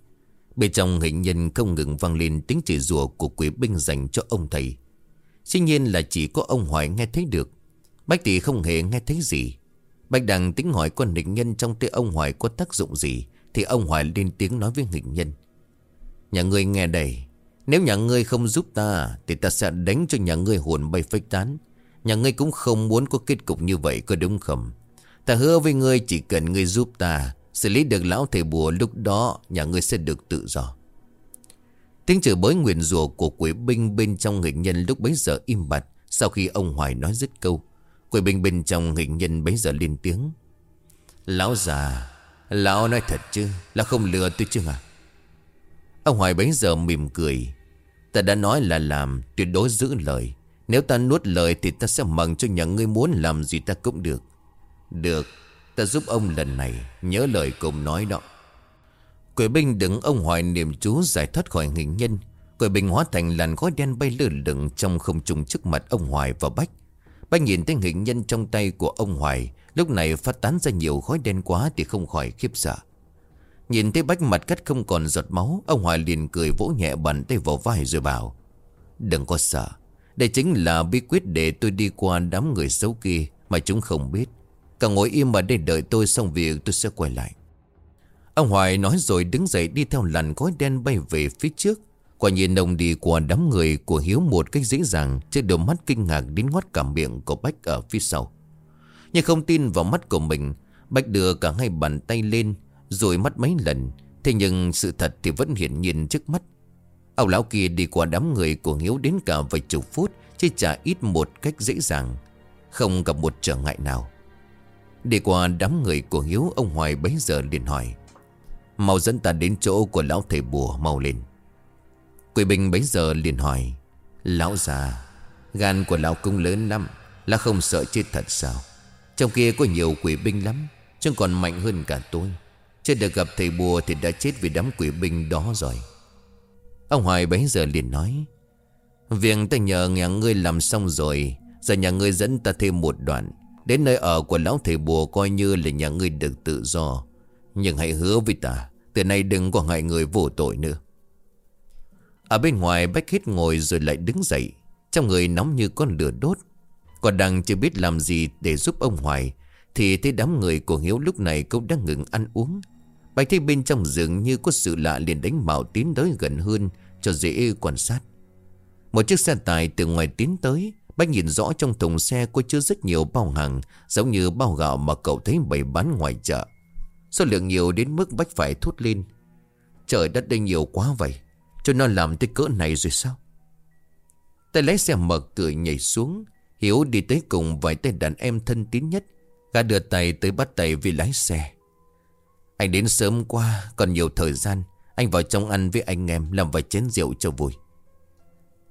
Bên trong hình nhân không ngừng vang lên tiếng chỉ rùa của quỷ binh dành cho ông thầy. Dĩ nhiên là chỉ có ông Hoài nghe thấy được. Bách tỷ không hề nghe thấy gì. Bách đằng tính hỏi con hình nhân trong tay ông Hoài có tác dụng gì, Thì ông Hoài lên tiếng nói với hình nhân. Nhà ngươi nghe đây. Nếu nhà ngươi không giúp ta, Thì ta sẽ đánh cho nhà ngươi hồn bay phách tán. Nhà ngươi cũng không muốn có kết cục như vậy, có đúng không? Ta hứa với ngươi chỉ cần ngươi giúp ta Xử lý được lão thầy bùa lúc đó, Nhà ngươi sẽ được tự do. Tiếng chửi bới nguyền rủa của quỷ binh bên trong hình nhân lúc bấy giờ im bặt Sau khi ông Hoài nói dứt câu. Quỷ binh bên trong hình nhân bấy giờ lên tiếng. Lão già, Lão nói thật chứ? Là không lừa tôi chứ à Ông Hoài bấy giờ mỉm cười. Ta đã nói là làm, Tuyệt đối giữ lời. Nếu ta nuốt lời thì ta sẽ mừng cho nhà ngươi muốn làm gì ta cũng được. Được, Ta giúp ông lần này, Nhớ lời cùng nói đó. Quỷ binh đứng ông Hoài niệm chú giải thoát khỏi hình nhân. Quỷ binh hóa thành làn khói đen bay lơ lửng Trong không trung trước mặt ông Hoài và Bách. Bách nhìn thấy hình nhân trong tay của ông Hoài, Lúc này phát tán ra nhiều khói đen quá Thì không khỏi khiếp sợ. Nhìn thấy Bách mặt cắt không còn giọt máu, Ông Hoài liền cười vỗ nhẹ bàn tay vào vai rồi bảo, Đừng có sợ đây chính là bí quyết để tôi đi qua đám người xấu kia Mà chúng không biết. Cả ngồi im mà đây đợi tôi xong việc, tôi sẽ quay lại. Ông Hoài nói rồi đứng dậy đi theo làn khói đen bay về phía trước. Quả nhìn ông đi qua đám người của Hiếu một cách dễ dàng Trước đôi mắt kinh ngạc đến ngoắt cả miệng của Bách ở phía sau. Nhưng không tin vào mắt của mình, Bách đưa cả hai bàn tay lên, Rồi mắt mấy lần. Thế nhưng sự thật thì vẫn hiển nhiên trước mắt. Ông lão kia đi qua đám người của Hiếu đến cả vài chục phút Chứ chả ít một cách dễ dàng, Không gặp một trở ngại nào. Đi qua đám người của Hiếu, Ông Hoài bấy giờ liền hỏi, Mau dẫn ta đến chỗ của lão thầy bùa, mau lên. Quỷ bình bấy giờ liền hỏi, Lão già, Gan của lão cũng lớn lắm Là không sợ chết thật sao? Trong kia có nhiều quỷ binh lắm Chứ còn mạnh hơn cả tôi. Chưa được gặp thầy bùa thì đã chết vì đám quỷ binh đó rồi. Ông Hoài bấy giờ liền nói, Việc ta nhờ nhà ngươi làm xong rồi, Giờ nhà ngươi dẫn ta thêm một đoạn. Đến nơi ở của lão thầy bùa coi như là nhà ngươi được tự do. Nhưng hãy hứa với ta, Từ nay đừng có hại người vô tội nữa. Ở bên ngoài, Bách hết ngồi rồi lại đứng dậy, Trong người nóng như con lửa đốt. Còn đang chưa biết làm gì để giúp ông Hoài, Thì thấy đám người của Hiếu lúc này cũng đang ngừng ăn uống. Bách thấy bên trong giường như có sự lạ liền đánh bảo tiến tới gần hơn Cho dễ quan sát. Một chiếc xe tải từ ngoài tiến tới Bách nhìn rõ trong thùng xe có chứa rất nhiều bao hàng, Giống như bao gạo mà cậu thấy bày bán ngoài chợ. Số lượng nhiều đến mức Bách phải thốt lên, Trời đất đây nhiều quá vậy, Cho nó làm tới cỡ này rồi sao? Tay lái xe mở cửa nhảy xuống, Hiếu đi tới cùng vài tên đàn em thân tín nhất, Gã đưa tay tới bắt tay vì lái xe. Anh đến sớm qua Còn nhiều thời gian. Anh vào trong ăn với anh em, Làm vài chén rượu cho vui.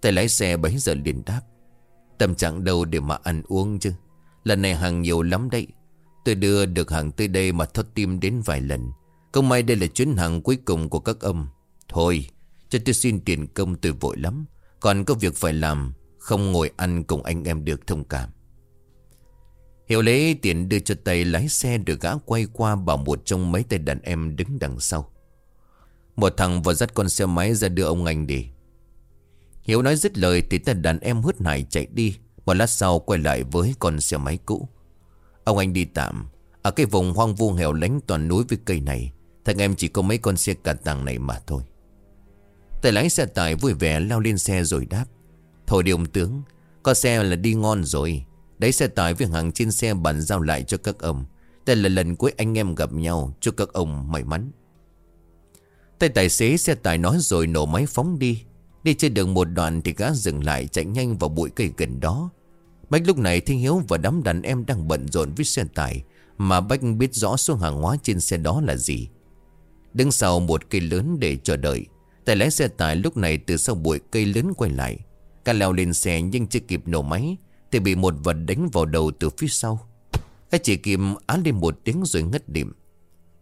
Tay lái xe bấy giờ liền đáp. Tâm trạng đâu để mà ăn uống chứ? Lần này hàng nhiều lắm đấy. Tôi đưa được hàng tới đây mà thoát tim đến vài lần. Không may đây là chuyến hàng cuối cùng của các ông. Thôi, Cho tôi xin tiền công tôi vội lắm. Còn có việc phải làm, Không ngồi ăn cùng anh em được thông cảm. Hiệu lấy tiền đưa cho tay lái xe được gã quay qua bảo một trong mấy tay đàn em đứng đằng sau. Một thằng vừa dắt con xe máy ra đưa ông anh đi. Hiếu nói dứt lời thì tay đàn em hứt hải chạy đi. Một lát sau quay lại với con xe máy cũ. Ông anh đi tạm. Ở cái vùng hoang vu hẻo lánh toàn núi với cây này. Thằng em chỉ có mấy con xe cà tàng này mà thôi. Tay lái xe tải vui vẻ lao lên xe rồi đáp. Thôi đi ông tướng. Có xe là đi ngon rồi. Đấy xe tải với hàng trên xe bàn giao lại cho các ông. Đây là lần cuối anh em gặp nhau Chúc các ông may mắn. Tay tài xế xe tải nói rồi nổ máy phóng đi. Đi trên đường một đoạn thì gã dừng lại chạy nhanh vào bụi cây gần đó. Bách lúc này Thiên Hiếu và đám đàn em đang bận rộn với xe tải, Mà Bách biết rõ số hàng hóa trên xe đó là gì. Đứng sau một cây lớn để chờ đợi. Tài lái xe tải lúc này từ sau bụi cây lớn quay lại. Cả leo lên xe nhưng chưa kịp nổ máy thì bị một vật đánh vào đầu từ phía sau. Cái chỉ kìm án lên một tiếng rồi ngất điểm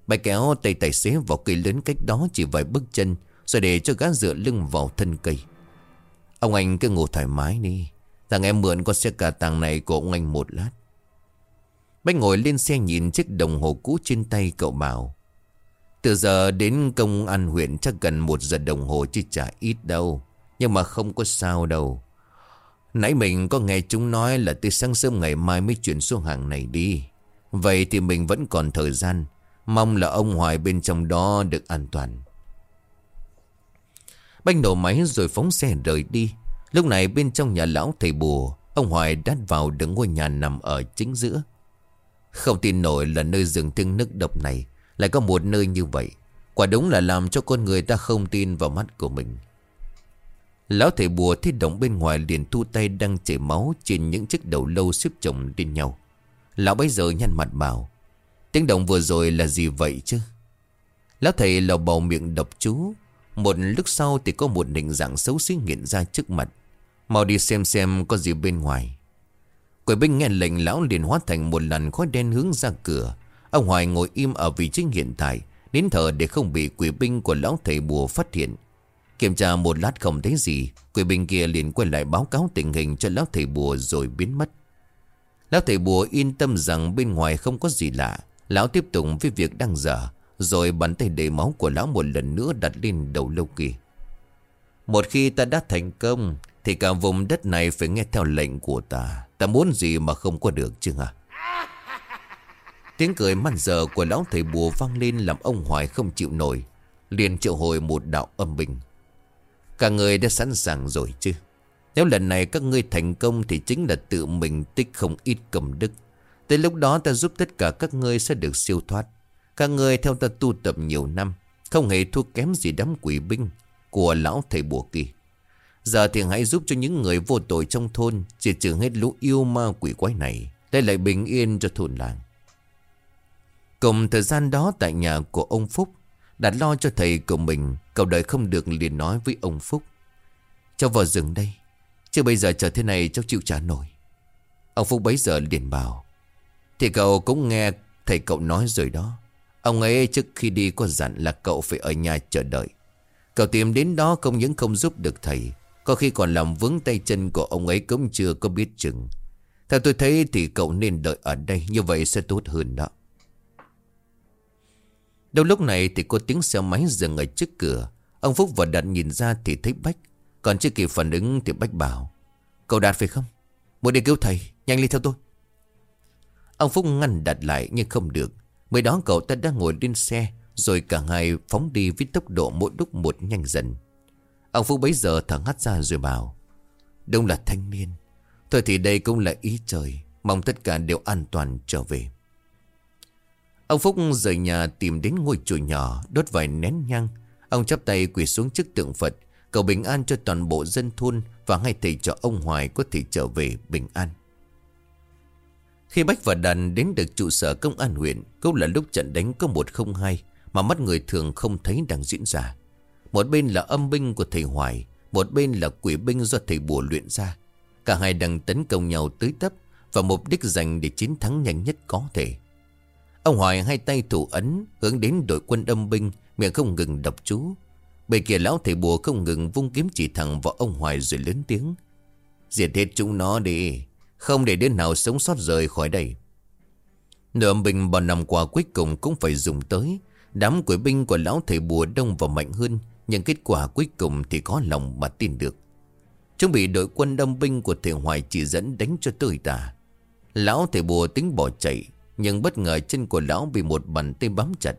Bài kéo tay tài xế vào cây lớn cách đó chỉ vài bước chân, Rồi để cho gã dựa lưng vào thân cây. Ông anh cứ ngủ thoải mái đi. Thằng em mượn con xe cà tàng này của ông anh một lát. Bách ngồi lên xe nhìn chiếc đồng hồ cũ trên tay cậu bảo, Từ giờ đến công an huyện chắc gần một giờ đồng hồ chứ chả ít đâu. Nhưng mà không có sao đâu. Nãy mình có nghe chúng nói là từ sáng sớm ngày mai mới chuyển số hàng này đi. Vậy thì mình vẫn còn thời gian. Mong là ông Hoài bên trong đó được an toàn. Banh nổ máy rồi phóng xe rời đi. Lúc này bên trong nhà lão thầy bùa, ông Hoài đắt vào đứng ngôi nhà nằm ở chính giữa. Không tin nổi là nơi rừng thương nước độc này lại có một nơi như vậy. Quả đúng là làm cho con người ta không tin vào mắt của mình. Lão thầy bùa thấy động bên ngoài liền thu tay đang chảy máu trên những chiếc đầu lâu xếp chồng lên nhau. Lão bấy giờ nhăn mặt bảo. Tiếng động vừa rồi là gì vậy chứ? Lão thầy lò bầu miệng độc chú. Một lúc sau thì có một định dạng xấu xí hiện ra trước mặt. Mau đi xem xem có gì bên ngoài. Quỷ binh nghe lệnh lão liền hóa thành một làn khói đen hướng ra cửa. Ông Hoài ngồi im ở vị trí hiện tại. Đến thở để không bị quỷ binh của lão thầy bùa phát hiện. Kiểm tra một lát không thấy gì, Quỷ binh kia liền quay lại báo cáo tình hình cho lão thầy bùa rồi biến mất. Lão thầy bùa yên tâm rằng bên ngoài không có gì lạ. Lão tiếp tục với việc đang dở, Rồi bắn tay đầy máu của lão một lần nữa đặt lên đầu lâu kỳ. Một khi ta đã thành công, Thì cả vùng đất này phải nghe theo lệnh của ta. Ta muốn gì mà không có được chứ hả? Tiếng cười man dở của lão thầy bùa vang lên làm ông Hoài không chịu nổi, liền triệu hồi một đạo âm bình Cả người đã sẵn sàng rồi chứ? Nếu lần này các ngươi thành công Thì chính là tự mình tích không ít cầm đức. Tới lúc đó ta giúp tất cả các ngươi sẽ được siêu thoát. Các ngươi theo ta tu tập nhiều năm, Không hề thua kém gì đám quỷ binh Của lão thầy bùa kỳ Giờ thì hãy giúp cho những người vô tội trong thôn Diệt trừ hết lũ yêu ma quỷ quái này để lại bình yên cho thôn làng. Cùng thời gian đó tại nhà của ông Phúc Đặt lo cho thầy của mình, Cậu đợi không được liền nói với ông Phúc. Cháu vào rừng đây, Chứ bây giờ chờ thế này cháu chịu trả nổi. Ông Phúc bấy giờ liền bảo, Thì cậu cũng nghe thầy cậu nói rồi đó. Ông ấy trước khi đi có dặn là cậu phải ở nhà chờ đợi. Cậu tìm đến đó không những không giúp được thầy, Có khi còn làm vướng tay chân của ông ấy cũng chưa có biết chừng. Theo tôi thấy thì cậu nên đợi ở đây, Như vậy sẽ tốt hơn đó. Đâu lúc này thì có tiếng xe máy dừng ở trước cửa. Ông Phúc và Đạt nhìn ra thì thấy Bách. Còn chưa kịp phản ứng thì Bách bảo, Cậu Đạt phải không? Muốn đi cứu thầy, nhanh lên theo tôi. Ông Phúc ngăn Đạt lại nhưng không được. Mới đó cậu ta đang ngồi lên xe, Rồi cả hai phóng đi với tốc độ mỗi lúc một nhanh dần. Ông Phúc bấy giờ thở hắt ra rồi bảo Đông là thanh niên. Thôi thì đây cũng là ý trời. Mong tất cả đều an toàn trở về. Ông Phúc rời nhà tìm đến ngôi chùa nhỏ, Đốt vài nén nhang. Ông chắp tay quỳ xuống trước tượng Phật, Cầu bình an cho toàn bộ dân thôn Và ngay thầy cho ông Hoài có thể trở về bình an. Khi Bách và Đàn đến được trụ sở công an huyện, Cũng là lúc trận đánh có một không hai Mà mắt người thường không thấy đang diễn ra. Một bên là âm binh của thầy Hoài, Một bên là quỷ binh do thầy bùa luyện ra. Cả hai đang tấn công nhau tới tấp Và mục đích dành để chiến thắng nhanh nhất có thể. Ông Hoài hai tay thủ ấn, Hướng đến đội quân âm binh, Miệng không ngừng đập chú. Bên kia lão thầy bùa không ngừng vung kiếm chỉ thẳng vào ông Hoài rồi lớn tiếng. Diệt hết chúng nó đi, Không để đứa nào sống sót rời khỏi đây. Nửa binh bao năm qua cuối cùng cũng phải dùng tới. Đám quỷ binh của lão thầy bùa đông và mạnh hơn, Nhưng kết quả cuối cùng thì có lòng mà tin được. Chúng bị đội quân đông binh của thầy Hoài chỉ dẫn đánh cho tươi tả. Lão thầy bùa tính bỏ chạy nhưng bất ngờ chân của lão bị một bàn tay bám chặt.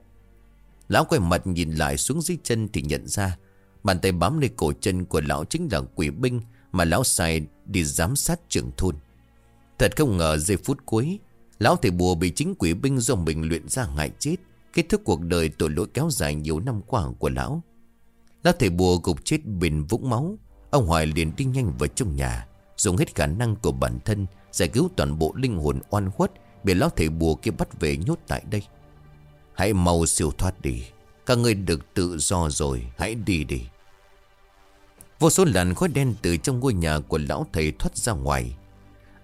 Lão quay mặt nhìn lại xuống dưới chân thì nhận ra Bàn tay bám lên cổ chân của lão chính là quỷ binh Mà lão xài đi giám sát trưởng thôn. Thật không ngờ giây phút cuối, Lão thầy bùa bị chính quỷ binh do mình luyện ra ngại chết, Kết thúc cuộc đời tội lỗi kéo dài nhiều năm qua của lão. Lão thầy bùa gục chết bình vũng máu, Ông Hoài liền đi nhanh vào trong nhà, Dùng hết khả năng của bản thân Giải cứu toàn bộ linh hồn oan khuất Bị lão thầy bùa kia bắt về nhốt tại đây. Hãy mau siêu thoát đi. Các ngươi được tự do rồi, Hãy đi đi. Vô số làn khói đen từ trong ngôi nhà của lão thầy thoát ra ngoài.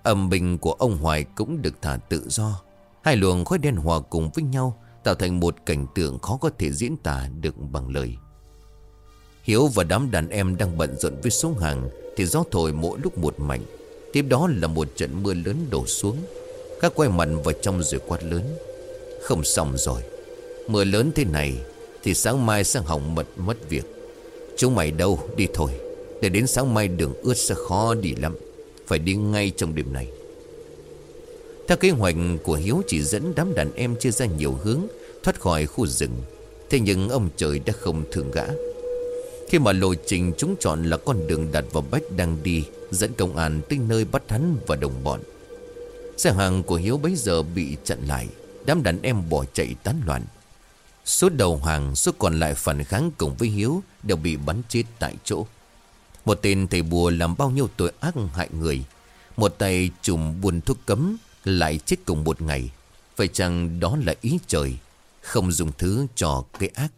Âm bình của ông Hoài cũng được thả tự do. Hai luồng khói đen hòa cùng với nhau, Tạo thành một cảnh tượng khó có thể diễn tả được bằng lời. Hiếu và đám đàn em đang bận rộn với số hàng Thì gió thổi mỗi lúc một mạnh. Tiếp đó là một trận mưa lớn đổ xuống. Các quay mặt vào trong rồi quát lớn. Không xong rồi. Mưa lớn thế này Thì sáng mai sẽ hỏng mật mất việc. Chúng mày đâu, đi thôi. Để đến sáng mai đường ướt sẽ khó đi lắm. Phải đi ngay trong đêm này. Theo kế hoạch của Hiếu chỉ dẫn đám đàn em chia ra nhiều hướng, Thoát khỏi khu rừng. Thế nhưng ông trời đã không thương gã. Khi mà lộ trình chúng chọn là con đường đặt vào Bách đang đi, Dẫn công an tới nơi bắt hắn và đồng bọn. Xe hàng của Hiếu bấy giờ bị chặn lại. Đám đàn em bỏ chạy tán loạn. Số đầu hàng, Số còn lại phản kháng cùng với Hiếu Đều bị bắn chết tại chỗ. Một tên thầy bùa làm bao nhiêu tội ác hại người. Một tay trùm buồn thuốc cấm, Lại chết cùng một ngày. Phải chăng đó là ý trời? Không dùng thứ cho cái ác.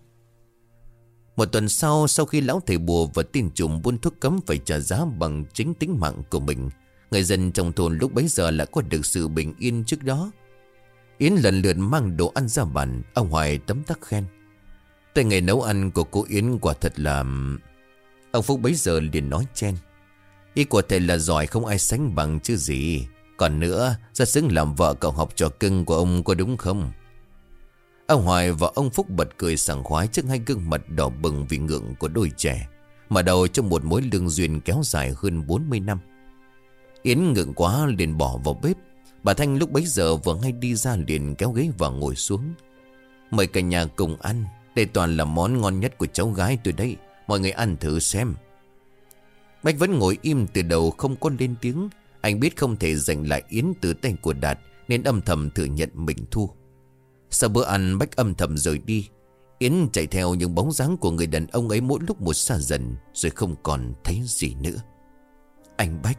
Một tuần sau Sau khi lão thầy bùa và tin trùm buôn thuốc cấm Phải trả giá bằng chính tính mạng của mình Người dân trong thôn lúc bấy giờ lại có được sự bình yên trước đó. Yến lần lượt mang đồ ăn ra bàn, Ông Hoài tấm tắc khen. Tại nghề nấu ăn của cô Yến quả thật là, Ông Phúc bấy giờ liền nói chen. Ý của thầy là giỏi không ai sánh bằng chứ gì. Còn nữa, Ra xứng làm vợ cậu học trò cưng của ông có đúng không? Ông Hoài và ông Phúc bật cười sảng khoái Trước hai gương mặt đỏ bừng vì ngượng của đôi trẻ, Mà đầu trong một mối lương duyên kéo dài hơn 40 năm. Yến ngượng quá liền bỏ vào bếp. Bà Thanh lúc bấy giờ vừa ngay đi ra liền kéo ghế và ngồi xuống. Mời cả nhà cùng ăn, Đây toàn là món ngon nhất của cháu gái tôi đây Mọi người ăn thử xem. Bách vẫn ngồi im từ đầu không có lên tiếng. Anh biết không thể giành lại Yến từ tay của Đạt, Nên âm thầm thừa nhận mình thua. Sau bữa ăn, Bách âm thầm rời đi. Yến chạy theo những bóng dáng của người đàn ông ấy mỗi lúc một xa dần, Rồi không còn thấy gì nữa. Anh Bách